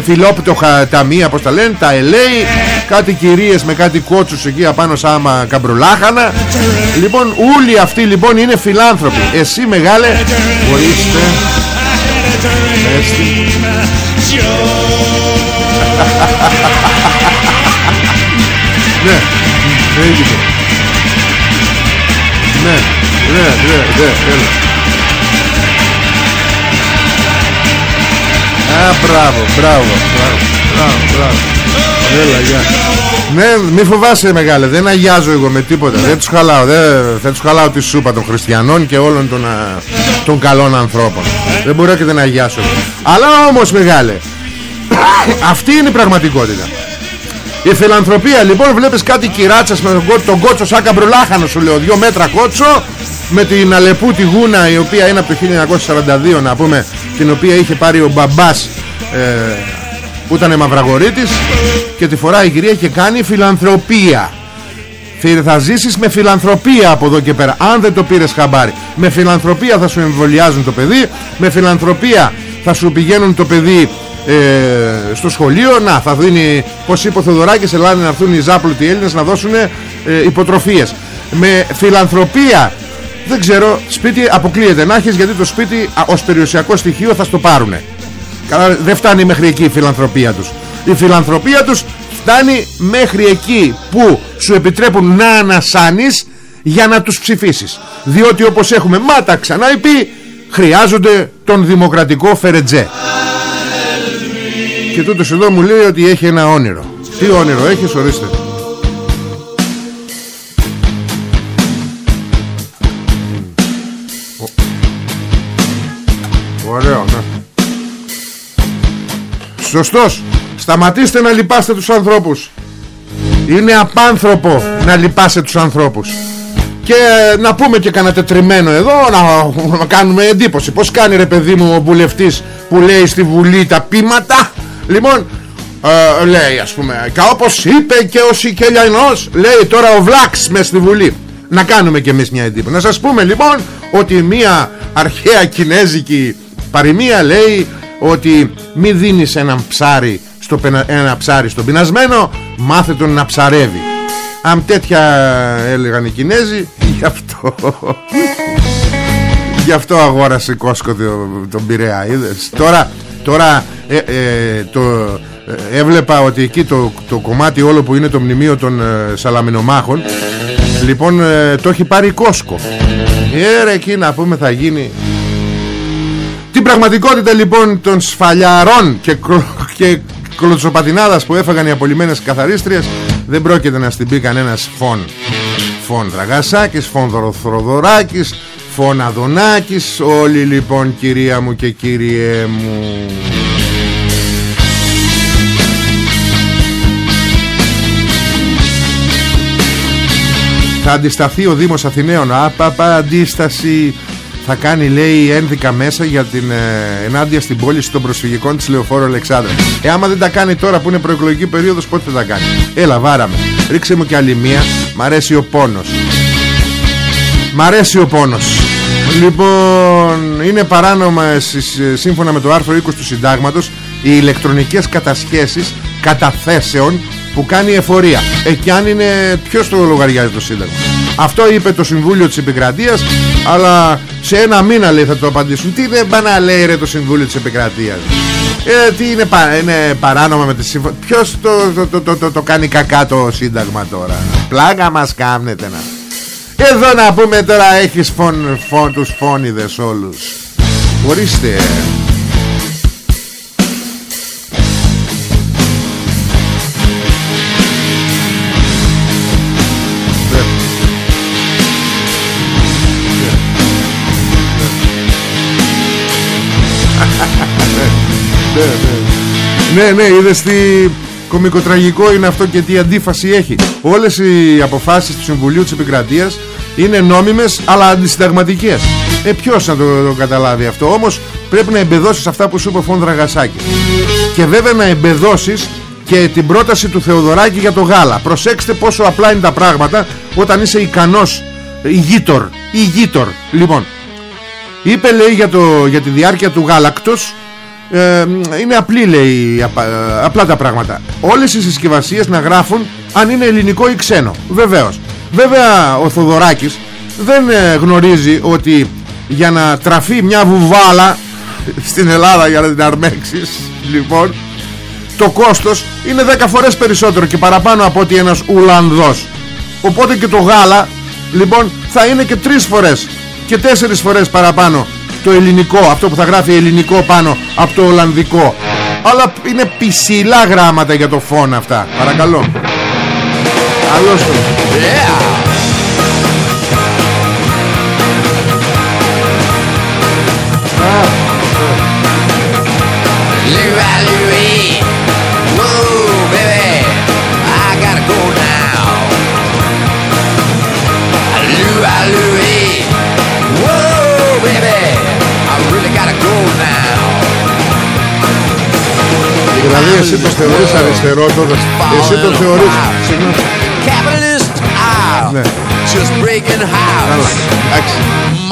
φιλόπτωχα ταμεία πως τα λένε τα ελέη κάτι κυρίες με κάτι κότσους εκεί απάνω σαν καμπρουλάχανα. Λοιπόν όλοι αυτοί λοιπόν είναι φιλάνθρωποι. Εσύ μεγάλε ορίστε. Ναι έγινε ναι ναι ναι ναι έλα Α, μπράβο, μπράβο, μπράβο, μπράβο. Έλα, γεια. Ναι, μη φοβάσαι μεγάλε, δεν αγιάζω εγώ με τίποτα. Δεν τους χαλάω, δεν, θα τους χαλάω τη σούπα των χριστιανών και όλων των, των καλών ανθρώπων. Δεν μπορώ και δεν αγιάσω. Αλλά όμως μεγάλε, αυτή είναι η πραγματικότητα. Η φιλανθρωπία λοιπόν βλέπεις κάτι κυράτσας με τον, τον κότσο σαν καμπρουλάχανο σου λέω. Δυο μέτρα κότσο με την Αλεπού τη Γούνα η οποία είναι από το 1942 να πούμε την οποία είχε πάρει ο μπαμπάς ε, που ήταν μαυραγορίτης και τη φορά η κυρία είχε κάνει φιλανθρωπία. Θα ζήσεις με φιλανθρωπία από εδώ και πέρα αν δεν το πήρες χαμπάρι. Με φιλανθρωπία θα σου εμβολιάζουν το παιδί με φιλανθρωπία θα σου πηγαίνουν το παιδί ε, στο σχολείο να θα δίνει πως είπε ο Θεοδωράκης Ελλάδα να έρθουν οι ζάπλωτοι Έλληνες να δώσουν ε, υποτροφίες με φιλανθρωπία δεν ξέρω σπίτι αποκλείεται να έχεις γιατί το σπίτι ως περιουσιακό στοιχείο θα στο πάρουνε. Δεν φτάνει μέχρι εκεί η φιλανθρωπία τους. Η φιλανθρωπία τους φτάνει μέχρι εκεί που σου επιτρέπουν να ανασάνεις για να τους ψηφίσεις. Διότι όπως έχουμε μάτα ξανά πει χρειάζονται τον δημοκρατικό φερετζέ και τούτος εδώ μου λέει ότι έχει ένα όνειρο τι όνειρο έχεις ορίστε Ωραίο, ναι. Σωστός. Σταματήστε να λυπάστε τους ανθρώπους. Είναι απάνθρωπο να λυπάστε τους ανθρώπους. Και να πούμε και κανένα τετριμένο εδώ να, να κάνουμε εντύπωση. Πώς κάνει ρε παιδί μου ο βουλευτής που λέει στη Βουλή τα πείματα; Λοιπόν, ε, λέει ας πούμε και όπως είπε και ο Σικελιανός λέει τώρα ο Βλάξ μες στη Βουλή. Να κάνουμε και εμείς μια εντύπωση. Να σας πούμε λοιπόν ότι μια αρχαία κινέζικη παροιμία λέει ότι μη δίνεις έναν ψάρι στο, ένα ψάρι στον πεινασμένο μάθε τον να ψαρεύει αν τέτοια έλεγαν οι Κινέζοι γι' αυτό γι' αυτό αγόρασε Κόσκο τον Πειραιά είδες τώρα, τώρα ε, ε, το, ε, έβλεπα ότι εκεί το, το κομμάτι όλο που είναι το μνημείο των ε, Σαλαμινομάχων λοιπόν το έχει πάρει Κόσκο ε εκεί να πούμε θα γίνει την πραγματικότητα λοιπόν των σφαλιαρών και, και κλωτσοπατινάδας που έφαγαν οι απολυμμένες καθαρίστριες δεν πρόκειται να στην πει κανένας φων. Φων Δραγασάκης, φων Δροθροδωράκης, φων Αδωνάκης, όλοι λοιπόν κυρία μου και κύριέ μου. Θα αντισταθεί ο Δήμος Αθηναίων. Απαπα αντίσταση. Θα κάνει λέει ένδικα μέσα για την ε, ενάντια στην πώληση των προσφυγικών της Λεωφόρου Αλεξάνδρα ε άμα δεν τα κάνει τώρα που είναι προεκλογική περίοδος πότε θα τα κάνει; Έλα βάραμε. Ρίξε μου και άλλη μία. Μ' αρέσει ο πόνος. Μ' αρέσει ο πόνος. Λοιπόν είναι παράνομα ε, σύμφωνα με το άρθρο 20 του συντάγματος οι ηλεκτρονικές κατασχέσεις καταθέσεων που κάνει εφορία. Εκεί αν είναι ποιος το λογαριάζει το σύνταγμα; Αυτό είπε το Συμβούλιο της Επικρατείας αλλά σε ένα μήνα λέει θα το απαντήσουν. Τι δεν πάνε να λέει ρε το Συμβούλιο της Επικρατείας; Ε, Τι είναι, πα, είναι παράνομα με τη συμφωνία Ποιος το, το, το, το, το, κάνει κακά το Σύνταγμα τώρα; Πλάκα μας κάμνετε να. Εδώ να πούμε τώρα έχεις φων, φων, τους φόνιδες όλους. Ορίστε ναι, ναι, ναι, είδες τι κομικοτραγικό είναι αυτό και τι αντίφαση έχει. Όλες οι αποφάσεις του Συμβουλίου της Επικρατείας είναι νόμιμες αλλά αντισυνταγματικές. Ε ποιος να το, το καταλάβει αυτό; Όμως πρέπει να εμπεδώσεις αυτά που σου είπε ο Φων Δραγασάκης και βέβαια να εμπεδώσεις και την πρόταση του Θεοδωράκη για το γάλα. Προσέξτε πόσο απλά είναι τα πράγματα όταν είσαι ικανός ηγήτορ ηγήτορ. Λοιπόν είπε λέει για, το, για τη διάρκεια του γάλακτος ε, είναι απλή λέει απλά τα πράγματα. Όλες οι συσκευασίες να γράφουν αν είναι ελληνικό ή ξένο. Βεβαίως. Βέβαια ο Θοδωράκης δεν ε, γνωρίζει ότι για να τραφεί μια βουβάλα στην Ελλάδα για να την αρμέξεις λοιπόν το κόστος είναι 10 φορές περισσότερο και παραπάνω από ότι ένας Ουλανδός. Οπότε και το γάλα λοιπόν θα είναι και 3 φορές και 4 φορές παραπάνω το ελληνικό αυτό που θα γράφει ελληνικό πάνω από το Ολλανδικό. Αλλά είναι πισιλά γράμματα για το φόν αυτά. Παρακαλώ. Καλώς το. Yeah. Δηλαδή εσύ το θεωρείς αριστερό τότε. Εσύ το θεωρείς Ναι. Just breaking house.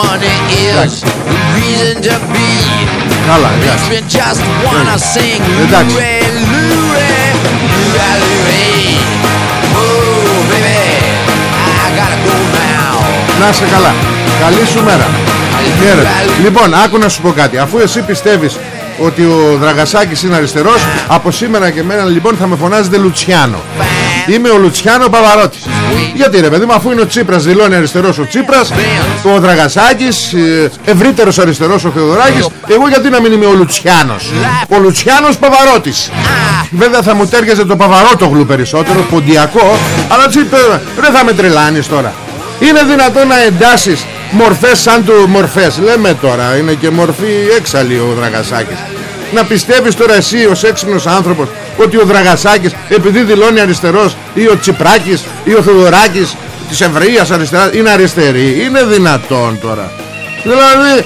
Money is the reason to be. Καλά, εντάξει. Just wanna sing. Εντάξει. Να σε καλά. Καλή σου μέρα. Λοιπόν, άκου να σου πω κάτι. Αφού εσύ πιστεύεις ότι ο Δραγασάκης είναι αριστερός. Από σήμερα και μένα λοιπόν θα με φωνάζετε Λουτσιάνο. Είμαι ο Λουτσιάνο Παβαρώτης Γιατί ρε παιδί μου αφού είναι ο Τσίπρας δηλώνει αριστερός ο Τσίπρας Ο Δραγασάκης ε, ευρύτερος αριστερός ο Θεοδωράκης Εγώ γιατί να μην είμαι ο Λουτσιάνος; Ο Λουτσιάνος Παβαρώτης Βέβαια θα μου τέριαζε το Παβαρότογλου περισσότερο Ποντιακό Αλλά Τσίπρα δεν θα με τρελάνεις τώρα. Είναι δυνατόν να εντάσεις μορφές σαν του μορφές. Λέμε τώρα είναι και μορφή έξαλλη ο Δραγασάκης. Να πιστεύεις τώρα εσύ ως έξυπνος άνθρωπος ότι ο Δραγασάκης επειδή δηλώνει αριστερός ή ο Τσιπράκης ή ο Θεοδωράκης της Ευρείας αριστερά είναι αριστερή. Είναι δυνατόν τώρα. Δηλαδή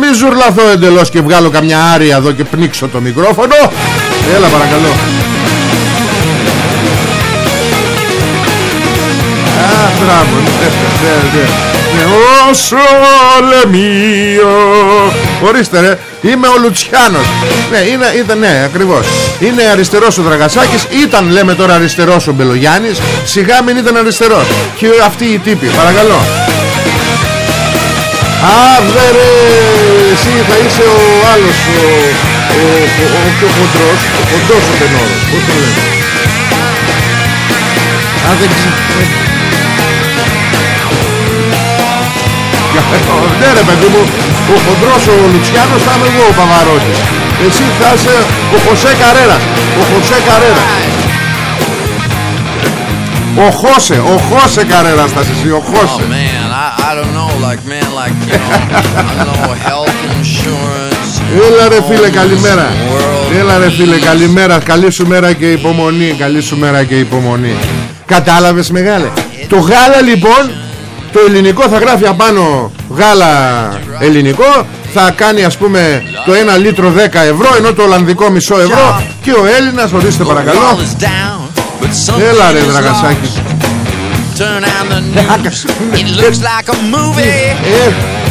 μη ζουρλαθώ εντελώς και βγάλω καμιά άρια εδώ και πνίξω το μικρόφωνο. Έλα παρακαλώ. Α, μπράβο, ναι, ναι, ναι. Όσο λεμίο Ορίστε ρε Είμαι ο Λουτσιάνος. Ναι, είναι, ήταν, ναι, ακριβώς. Είναι αριστερός ο Δραγασάκης Ήταν λέμε τώρα αριστερός ο Μπελογιάννης. Σιγά μην ήταν αριστερός. Και αυτοί οι τύποι, παρακαλώ. Αβε ρε Εσύ θα είσαι ο άλλος Ο, ο, ο, ο πιο χοντρός Ο χοντρός ο τενόρος. Πώς το λένε; Αν δεν Ναι ρε παιδί μου Ο χοντρός ο Λουτσιάνος θα είμαι εγώ ο Παβαρώτης Εσύ θα είσαι ο Χωσέ Καρέρας Ο Χωσέ Καρέρας Ο Χώσε Ο Χώσε Καρέρας θα είσαι Ο Χώσε. Έλα ρε φίλε καλημέρα. Έλα ρε φίλε καλημέρα. Καλή σου μέρα και υπομονή Καλή σου μέρα και υπομονή. Κατάλαβες μεγάλε. Το γάλα λοιπόν το ελληνικό θα γράφει απάνω γάλα ελληνικό. Θα κάνει ας πούμε το 1 λίτρο 10 ευρώ ενώ το ολλανδικό μισό ευρώ. Και ο Έλληνας ορίστε παρακαλώ. Έλα ρε δραγασάκι.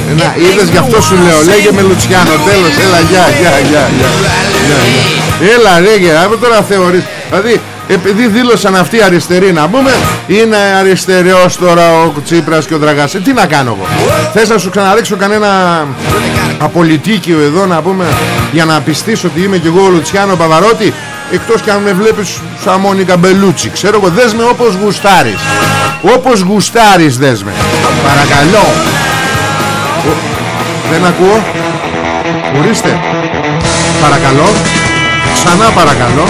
Ε, να, είδες γι' αυτό σου λέω. Λέγε με Λουτσιάνο τέλος. Έλα γεια γεια γεια Έλα ρε γεια. Τώρα θεωρείς Δηλαδή επειδή δήλωσαν αυτοί αριστεροί να πούμε είναι αριστερός τώρα ο Τσίπρας και ο Δραγάς. Τι να κάνω εγώ. Θες να σου ξαναρίξω κανένα απολυτίκιο εδώ να πούμε για να πιστείς ότι είμαι και εγώ ο Λουτσιάνο Παβαρότη εκτός και αν με βλέπεις σαν Μόνικα Μπελούτσι. Ξέρω εγώ δες με όπως γουστάρεις. Όπως γουστάρεις δες με. Παρακαλώ. Δεν ακούω. Ορίστε. Παρακαλώ. Ξανά παρακαλώ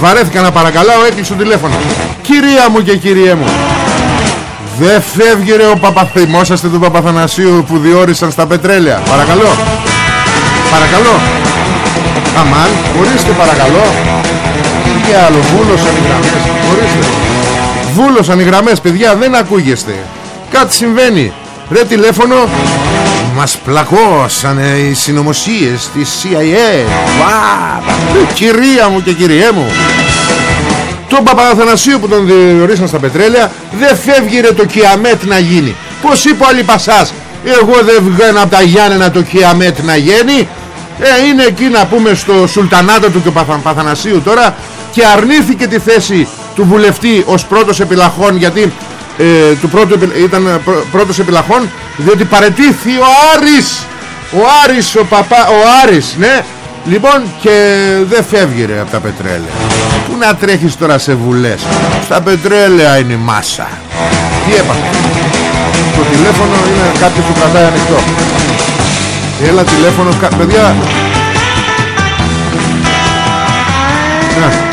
Βαρέθηκα να παρακαλάω έκλεισε το τηλέφωνο. Κυρία μου και κυριέ μου Δεν φεύγει ρε ο Παπαθημόσαστε του Παπαθανασίου που διόρισαν στα πετρέλαια; Παρακαλώ. Παρακαλώ. Αμάν ορίστε παρακαλώ. Τι άλλο βούλωσαν οι γραμμές. Ορίστε Βούλωσαν οι γραμμές παιδιά δεν ακούγεστε. Κάτι συμβαίνει ρε τηλέφωνο. Μας πλακώσανε οι συνωμοσίες της CIA Βα, κυρία μου και κυριέ μου. Τον Παπαθανασίου που τον διορίσαν στα πετρέλαια δεν φεύγει ρε το Κιαμέτ να γίνει. Πως είπε ο Αλιπασάς εγώ δεν βγαίνω από τα Γιάννενα το Κιαμέτ να γίνει ε, είναι εκεί να πούμε στο Σουλτανάτο του και Παθανασίου τώρα και αρνήθηκε τη θέση του βουλευτή ως πρώτος επιλαχών γιατί ε, του πρώτου, ήταν ε, πρώτος επιλαχών διότι παρετήθη ο Άρης. Ο Άρης ο παπά ο Άρης ναι. Λοιπόν και δεν φεύγει ρε από τα πετρέλαια. Που να τρέχεις τώρα σε βουλές; Στα πετρέλαια είναι η μάσα. Τι έπαθε; Το τηλέφωνο είναι κάποιος που κρατάει ανοιχτό. Έλα τηλέφωνο παιδιά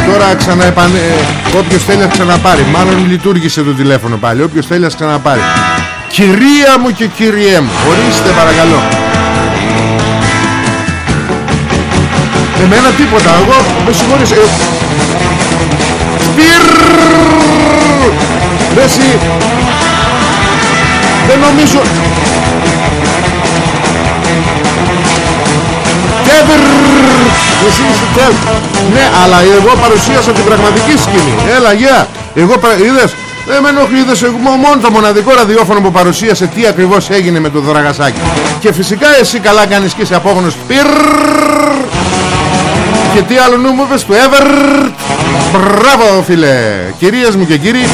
να, τώρα ξαναεπανε... Όποιος θέλει να ξαναπάρει. Μάλλον λειτουργήσε το τηλέφωνο πάλι. Όποιος θέλει να ξαναπάρει. Κυρία μου και κυριέ μου Ορίστε παρακαλώ. Εμένα τίποτα. Εγώ με συγχωρείς. Ε... Δεν Δεν νομίζω Εσύ είσαι Ναι αλλά εγώ παρουσίασα την πραγματική σκηνή Έλα γεια Εγώ είδες δεν με ενοχλεί, είδες μόνο το μοναδικό ραδιόφωνο που παρουσίασε τι ακριβώς έγινε με το δραγασάκι. Και φυσικά εσύ καλά κάνεις και είσαι απόγονος. Και τι άλλο νου μου είπες του Ever Μπράβο φίλε Κυρίες μου και κύριοι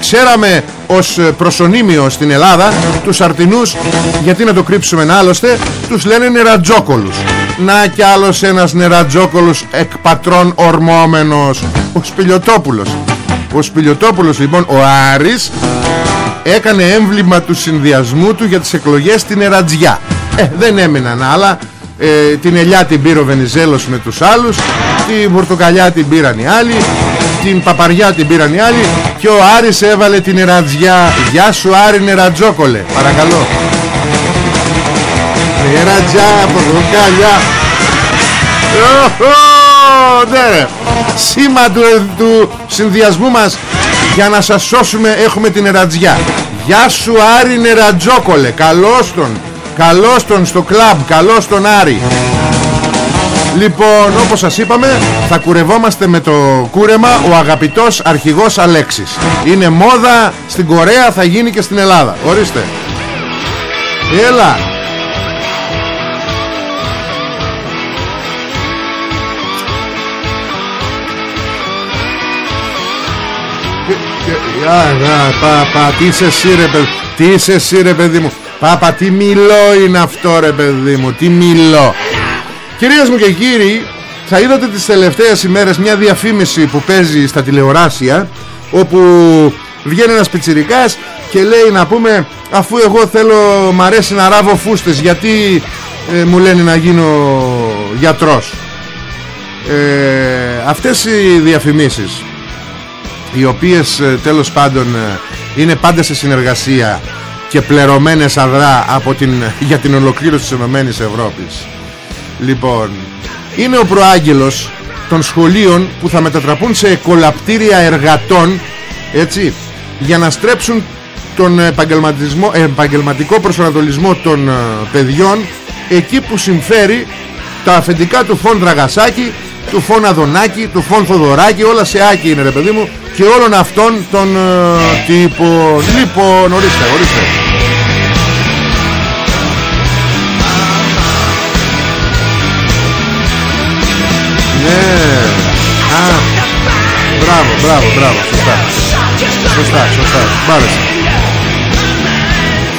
Ξέραμε ως προσωνύμιο στην Ελλάδα Τους αρτινούς Γιατί να το κρύψουμε άλλωστε Τους λένε νερατζόκολους Να κι άλλος ένας νερατζόκολος Εκ πατρών ορμόμενος. Ο Σπιλιοτόπουλος Ο Σπιλιοτόπουλος λοιπόν Ο Άρης Έκανε έμβλημα του συνδυασμού του Για τις εκλογές στην Ερατζιά. Ε δεν έμειναν άλλα. Ε, την ελιά την πήρε ο Βενιζέλος με τους άλλους την πορτοκαλιά την πήραν οι άλλοι την παπαριά την πήραν οι άλλοι και ο Άρης έβαλε την ερατζιά. Γεια σου Άρη νερατζόκολε παρακαλώ Νερατζιά πορτοκαλιά ναι Σήμα του, του συνδυασμού μας Για να σας σώσουμε έχουμε την ερατζιά Γεια σου Άρη νερατζόκολε. Καλώς τον Καλώς τον στο κλαμπ Καλώς τον Άρη. Λοιπόν όπως σας είπαμε Θα κουρευόμαστε με το κούρεμα Ο αγαπητός αρχηγός Αλέξης. Είναι μόδα στην Κορέα Θα γίνει και στην Ελλάδα. Ορίστε. Έλα Πα, πα, τι είσαι εσύ ρε παιδί Τι είσαι εσύ ρε παιδί μου. Πάπα τι μιλό είναι αυτό ρε παιδί μου Τι μιλό Κυρίες μου και κύριοι Θα είδατε τις τελευταίες ημέρες Μια διαφήμιση που παίζει στα τηλεοράσια Όπου βγαίνει ένας πιτσιρικάς Και λέει να πούμε Αφού εγώ θέλω μ' αρέσει να ράβω φούστες Γιατί ε, μου λένε να γίνω γιατρός ε, Αυτές οι διαφημίσεις Οι οποίες ε, τέλος πάντων ε, Είναι πάντα σε συνεργασία και πλερωμένες αδρά από την, για την ολοκλήρωση της Ενωμένης Ευρώπης. Λοιπόν είναι ο προάγγελος των σχολείων που θα μετατραπούν σε κολαπτήρια εργατών έτσι για να στρέψουν τον επαγγελματισμό, επαγγελματικό προσανατολισμό των ε, παιδιών εκεί που συμφέρει τα αφεντικά του Φων Δραγασάκη του Φων Αδωνάκη, του Φων Θοδωράκη όλα σε άκη είναι ρε παιδί μου και όλων αυτών των ε, τύπων. Λοιπόν ορίστε ορίστε. Ναι. Α μπράβο μπράβο μπράβο σωστά. Σωστά σωστά. Μ' άρεσε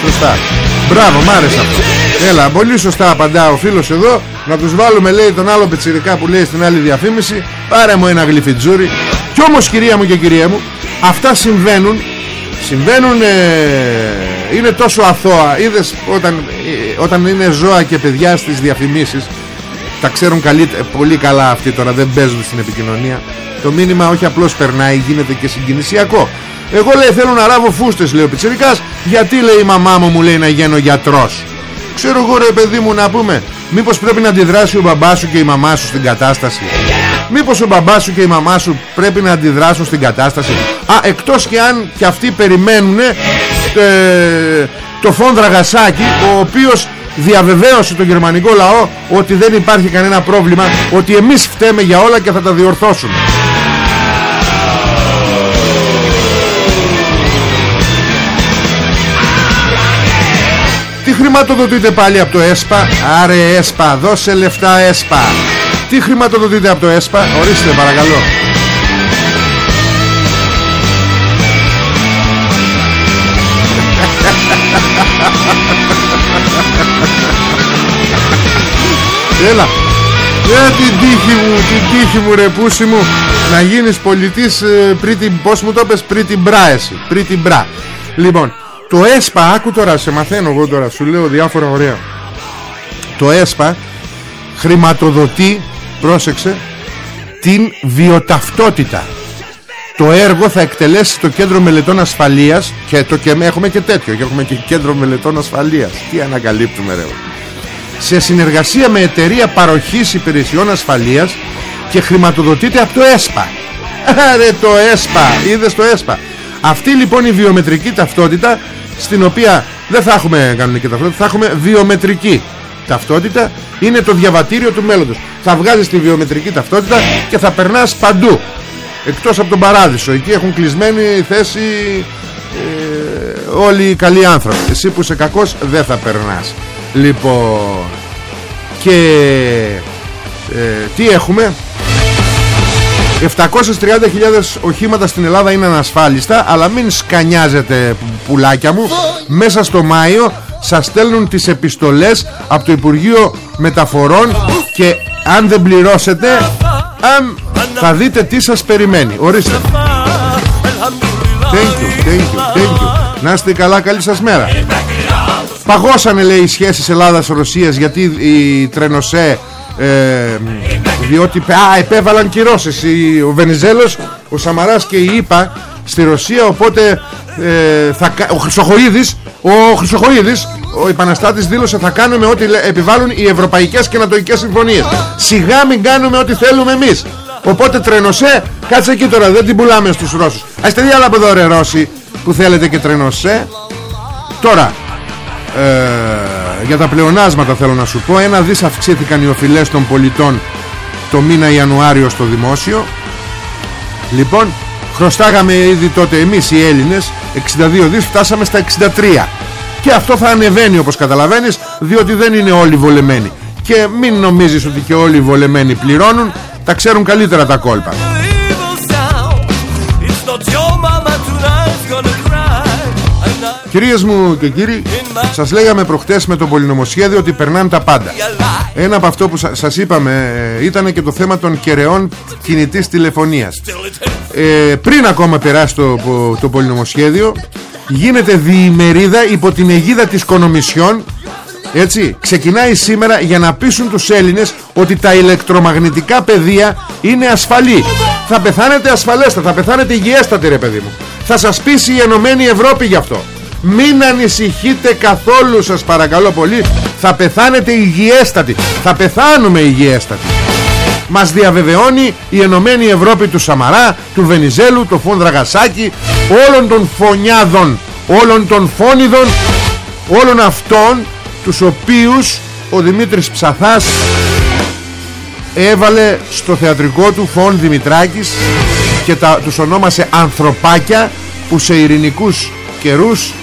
σωστά μπράβο μ' άρεσε αυτό. Έλα πολύ σωστά απαντά ο φίλος εδώ. Να τους βάλουμε λέει τον άλλο πετσιρικά που λέει στην άλλη διαφήμιση. Πάρε μου ένα γλυφιτζούρι. Κι όμως κυρία μου και κυρία μου Αυτά συμβαίνουν. Συμβαίνουν ε, Είναι τόσο αθώα. Είδες όταν, ε, όταν είναι ζώα και παιδιά στις διαφημίσεις Τα ξέρουν καλύ, πολύ καλά αυτοί τώρα Δεν παίζουν στην επικοινωνία. Το μήνυμα όχι απλώς περνάει Γίνεται και συγκινησιακό Εγώ λέει θέλω να ράβω φούστες λέει ο Πιτσιρικάς. Γιατί λέει η μαμά μου μου λέει να γίνω γιατρός. Ξέρω εγώ ρε παιδί μου να πούμε Μήπως πρέπει να αντιδράσει ο μπαμπάς σου και η μαμά σου στην κατάσταση; Μήπως ο μπαμπάς σου και η μαμά σου πρέπει να αντιδράσουν στην κατάσταση; Α, εκτός και αν και αυτοί περιμένουν ε, το Φον Δραγασάκη ο οποίος διαβεβαίωσε τον γερμανικό λαό ότι δεν υπάρχει κανένα πρόβλημα ότι εμείς φταίμε για όλα και θα τα διορθώσουμε Τι χρηματοδοτείτε πάλι από το ΕΣΠΑ; Άρε ΕΣΠΑ δώσε λεφτά ΕΣΠΑ. Τι χρηματοδοτείτε από το ΕΣΠΑ; Ορίστε παρακαλώ. Έλα. Ε την τύχη μου Την τύχη μου ρε πούσι μου. Να γίνεις πολιτής ε, πριν την Πώς μου το πες πριν την μπρά εσύ. Πριν την μπρά. Λοιπόν το ΕΣΠΑ άκου τώρα σε μαθαίνω εγώ τώρα Σου λέω διάφορα ωραία. Το ΕΣΠΑ χρηματοδοτεί Πρόσεξε Την βιοταυτότητα. Το έργο θα εκτελέσει το κέντρο μελετών ασφαλείας και, το, και έχουμε και τέτοιο και έχουμε και κέντρο μελετών ασφαλείας. Τι ανακαλύπτουμε ρε. Σε συνεργασία με εταιρεία παροχής υπηρεσιών ασφαλείας και χρηματοδοτείται από το ΕΣΠΑ. Ρε το ΕΣΠΑ. Είδες το ΕΣΠΑ; Αυτή λοιπόν η βιομετρική ταυτότητα Στην οποία δεν θα έχουμε κανονική ταυτότητα Θα έχουμε βιομετρική ταυτότητα Είναι το διαβατήριο του μέλλοντος. Θα βγάζεις τη βιομετρική ταυτότητα Και θα περνάς παντού Εκτός από τον παράδεισο. Εκεί έχουν κλεισμένη θέση ε, Όλοι οι καλοί άνθρωποι. Εσύ που είσαι κακός δεν θα περνάς. Λοιπόν Και ε, Τι έχουμε; 730.000 οχήματα στην Ελλάδα είναι ανασφάλιστα Αλλά μην σκανιάζετε πουλάκια μου. Μέσα στο Μάιο Σας στέλνουν τις επιστολές Από το Υπουργείο Μεταφορών Και αν δεν πληρώσετε Αν θα δείτε τι σας περιμένει. Ορίστε. Thank you, thank you, thank you. Να είστε καλά, καλή σας μέρα. Παγώσανε λέει οι σχέσεις Ελλάδας-Ρωσίας Γιατί η Τρενοσέ ε, Διότι α, επέβαλαν κυρώσεις Ο Βενιζέλος, ο Σαμαράς και η ΙΠΑ Στη Ρωσία οπότε ε, θα, Ο Χρυσοχοίδης Ο Χρυσοχοίδης ο επαναστάτης δήλωσε θα κάνουμε ό,τι επιβάλλουν οι ευρωπαϊκές και νατοικές συμφωνίες. Σιγά μην κάνουμε ό,τι θέλουμε εμείς Οπότε τρενοσέ Κάτσε εκεί τώρα δεν την πουλάμε στους Ρώσους. Ας τι άλλα από εδώ ρε Ρώσοι Που θέλετε και τρενοσέ Τώρα ε, Για τα πλεονάσματα θέλω να σου πω Ένα δις αυξήθηκαν οι οφειλές των πολιτών Το μήνα Ιανουάριο στο δημόσιο. Λοιπόν Χρωστάγαμε ήδη τότε εμείς οι Έλληνες 62 δις φτάσαμε στα 63 Και αυτό θα ανεβαίνει όπως καταλαβαίνεις Διότι δεν είναι όλοι βολεμένοι. Και μην νομίζεις ότι και όλοι οι βολεμένοι πληρώνουν τα ξέρουν καλύτερα τα κόλπα. Κυρίες μου και κύριοι Σας λέγαμε προχτές με το πολυνομοσχέδιο Ότι περνάνε τα πάντα Ένα από αυτό που σας είπαμε ε, Ήταν και το θέμα των κεραιών κινητής τηλεφωνίας ε, Πριν ακόμα περάσει το, το πολυνομοσχέδιο Γίνεται διημερίδα υπό την αιγίδα της Κονομισιόν έτσι, ξεκινάει σήμερα για να πείσουν τους Έλληνες ότι τα ηλεκτρομαγνητικά πεδία είναι ασφαλή. Θα πεθάνετε ασφαλέστα, θα πεθάνετε υγιέστατε ρε παιδί μου. Θα σας πείσει η Ενωμένη Ευρώπη γι' αυτό. Μην ανησυχείτε καθόλου σας παρακαλώ πολύ. Θα πεθάνετε υγιέστατοι. Θα πεθάνουμε υγιέστατοι. Μας διαβεβαιώνει η Ενωμένη Ευρώπη του Σαμαρά Του Βενιζέλου, του Φονδραγασάκη Όλων των φωνιάδων Όλων των φόνιδων Όλων αυτών τους οποίους ο Δημήτρης Ψαθάς έβαλε στο θεατρικό του Φων Δημητράκης και τα, τους ονόμασε ανθρωπάκια που σε ειρηνικούς καιρούς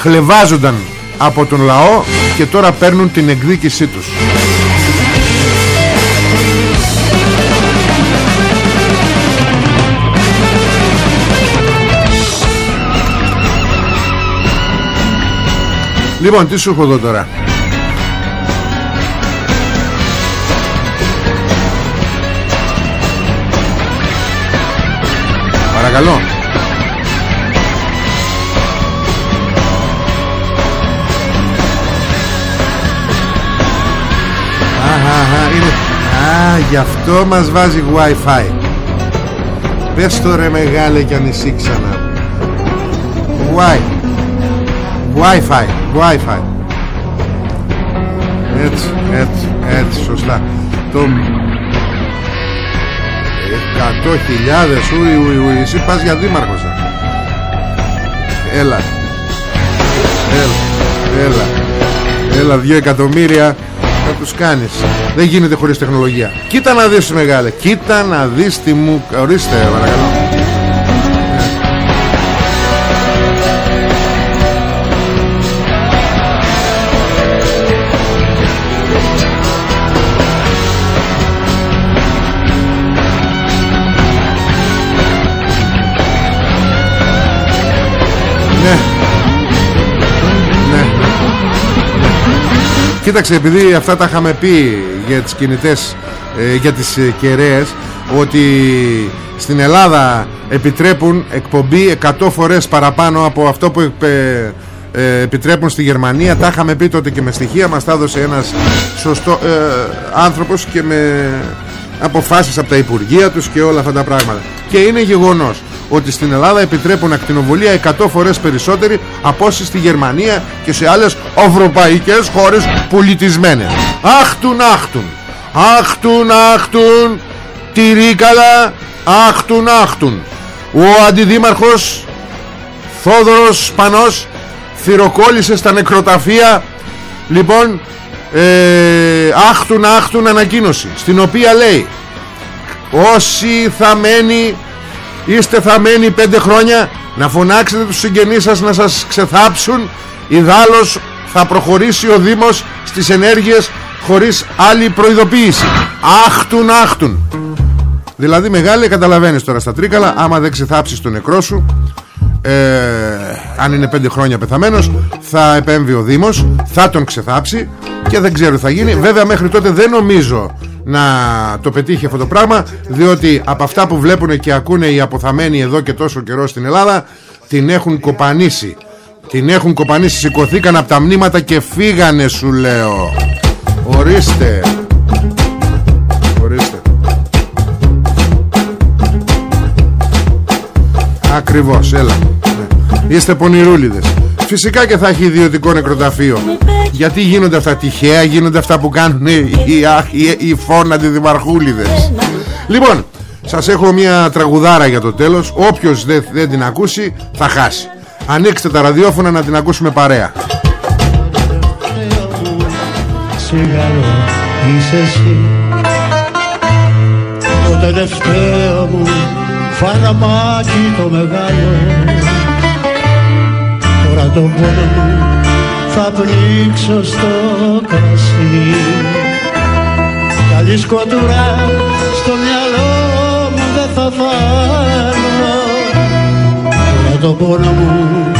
χλεβάζονταν από τον λαό και τώρα παίρνουν την εκδίκησή τους. Λοιπόν τι σου έχω εδώ τώρα; Παρακαλώ γι' αυτό μας βάζει wifi. Πες το ρε μεγάλε κι ανησύ ξανά. Why; Wi-Fi Wi-Fi. Έτσι έτσι έτσι σωστά. Το Εκατό χιλιάδες Ουι ουι ουι. Εσύ πας για δήμαρχος ε. Έλα. Έλα Έλα. Έλα δύο εκατομμύρια Θα τους κάνεις. Δεν γίνεται χωρίς τεχνολογία. Κοίτα να δεις μεγάλε. Κοίτα να δεις τι μου Ορίστε παρακαλώ Κοίταξε επειδή αυτά τα είχαμε πει για τις κινητές ε, για τις ε, κεραίες ότι στην Ελλάδα επιτρέπουν εκπομπή 100 φορές παραπάνω από αυτό που ε, ε, επιτρέπουν στη Γερμανία. Τα είχαμε πει τότε και με στοιχεία μας τα έδωσε ένας σωστό ε, άνθρωπος και με αποφάσεις από τα Υπουργεία τους και όλα αυτά τα πράγματα. Και είναι γεγονός ότι στην Ελλάδα επιτρέπουν ακτινοβολία 100 φορές περισσότερη από όσοι στη Γερμανία και σε άλλες ευρωπαϊκές χώρες πολιτισμένες. Άχτουν, άχτουν. Άχτουν, άχτουν. Τυρίκαλα, άχτουν, άχτουν. Ο αντιδήμαρχος Θόδωρος Σπανός θυροκόλλησε στα νεκροταφεία λοιπόν ε, άχτουν άχτουν ανακοίνωση στην οποία λέει όσοι θα μένει Είστε θαμένοι πέντε χρόνια Να φωνάξετε τους συγγενείς σας να σας ξεθάψουν. Ιδάλλως θα προχωρήσει ο Δήμος Στις ενέργειες χωρίς άλλη προειδοποίηση. Άχτουν άχτουν. Δηλαδή μεγάλη καταλαβαίνεις τώρα στα τρίκαλα Άμα δεν ξεθάψεις τον νεκρό σου ε, αν είναι πέντε χρόνια πεθαμένος θα επέμβει ο Δήμος θα τον ξεθάψει και δεν ξέρω τι θα γίνει. Βέβαια μέχρι τότε δεν νομίζω να το πετύχει αυτό το πράγμα διότι από αυτά που βλέπουν και ακούνε οι αποθαμένοι εδώ και τόσο καιρό στην Ελλάδα την έχουν κοπανίσει. Την έχουν κοπανίσει. Σηκωθήκαν από τα μνήματα και φύγανε σου λέω. Ορίστε. Ορίστε. Ακριβώς έλα. Είστε πονηρούλιδες. Φυσικά και θα έχει ιδιωτικό νεκροταφείο Γιατί γίνονται αυτά τυχαία Γίνονται αυτά που κάνουν οι, οι, οι φώνατοι δημαρχούλιδες. Λοιπόν σας έχω μια τραγουδάρα για το τέλος. Όποιος δεν, δεν την ακούσει θα χάσει. Ανοίξτε τα ραδιόφωνα να την ακούσουμε παρέα. Είσαι εσύ. Το τελευταίο μου φαραμάκι το μεγάλο. Τώρα τον πόνο μου θα πνίξω στο κρασί. Καλή σκοτουρά στο μυαλό μου δεν θα βάλω Τώρα τον πόνο μου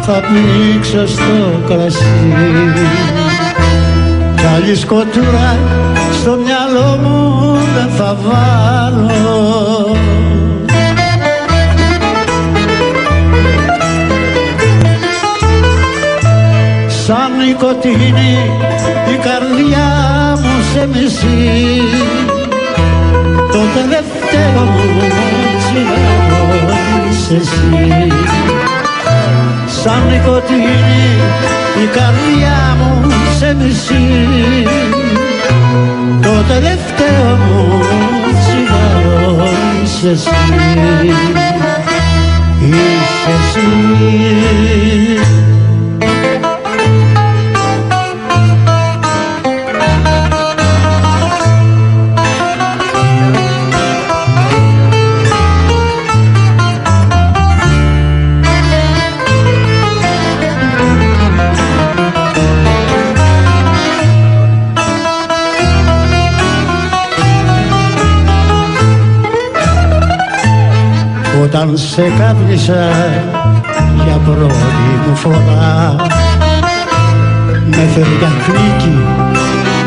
θα πνίξω στο κρασί. Καλή σκοτουρά στο μυαλό μου δεν θα βάλω νοικοτήνη η καρδιά μου σε μισή το τελευταίο μου τσιγάρο είσαι εσύ. Σαν νοικοτήνη η καρδιά μου σε μισή το τελευταίο μου τσιγάρο είσαι εσύ. Είσαι εσύ όταν σε κάπνισα για πρώτη μου φορά με φεργαχνίκι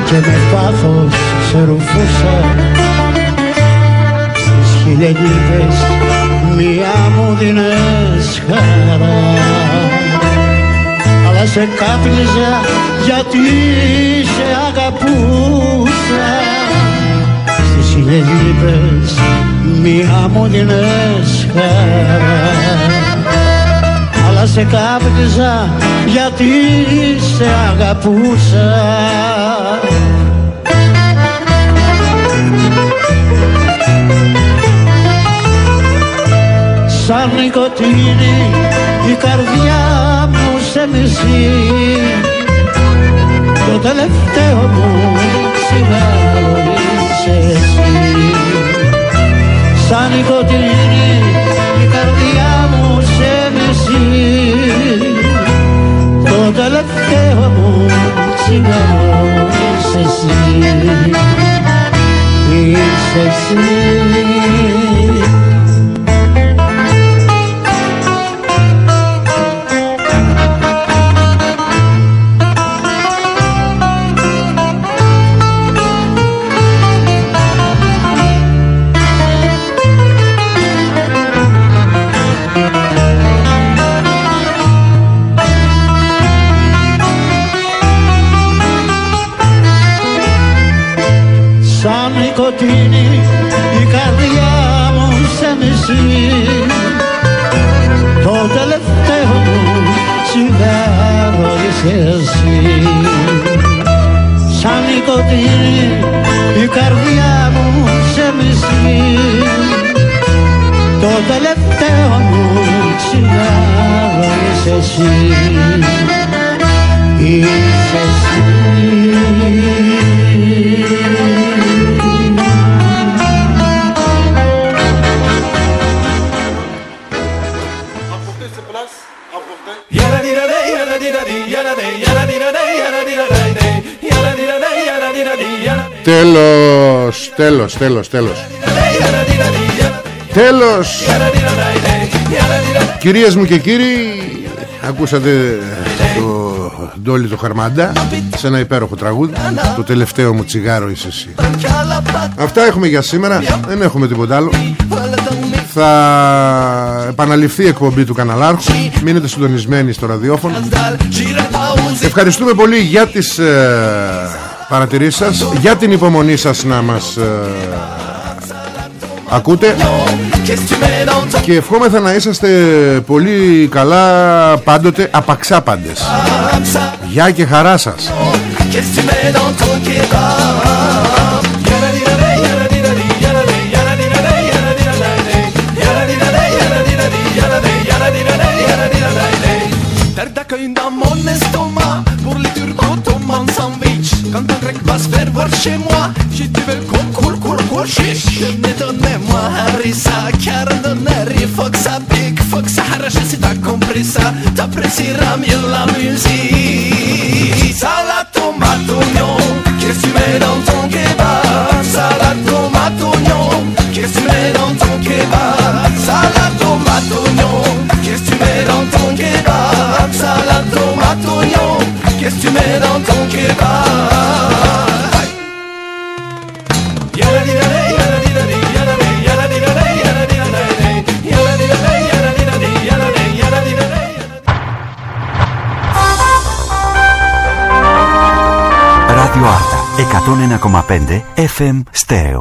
και με πάθος σε ρουφούσα στις χιλιαγίδες μία μου δίνες χαρά. Αλλά σε κάπνιζα γιατί σε αγαπούσα. Στις χιλιαγίδες μία μου δίνες χαρά αλλά σε κάπνιζα γιατί σε αγαπούσα. Σαν νοικοτήνη η καρδιά σε μισή το τελευταίο μου τσιγάρο είσαι εσύ σαν νοικοτήρι η καρδιά μου σε μισή το τελευταίο μου τσιγάρο είσαι εσύ. Είσαι εσύ εσύ είσαι εσύ. Τέλος, τέλος, τέλος, τέλος. Τέλος. Κυρίες μου και κύριοι Ακούσατε το Ντόλι το Χαρμάντα Σε ένα υπέροχο τραγούδι. Το τελευταίο μου τσιγάρο είσαι εσύ. Αυτά έχουμε για σήμερα. Δεν έχουμε τίποτα άλλο. Θα επαναληφθεί η εκπομπή του καναλάρχου. Μείνετε συντονισμένοι στο ραδιόφωνο. Ευχαριστούμε πολύ για τις ε, παρατηρήσεις σας Για την υπομονή σας να μας ε, ακούτε; Και ευχόμεθα να είσαστε πολύ καλά πάντοτε απαξάπαντες. Γεια και χαρά σας. Quand un grec va se faire voir chez moi J'ai Ne me donnez moi risa Car un donner il faut que ça pique Faut que ça arrache si t'as compris ça T'apprécieras mieux la musique la Qu'est-ce 101,5 FM Στέρεο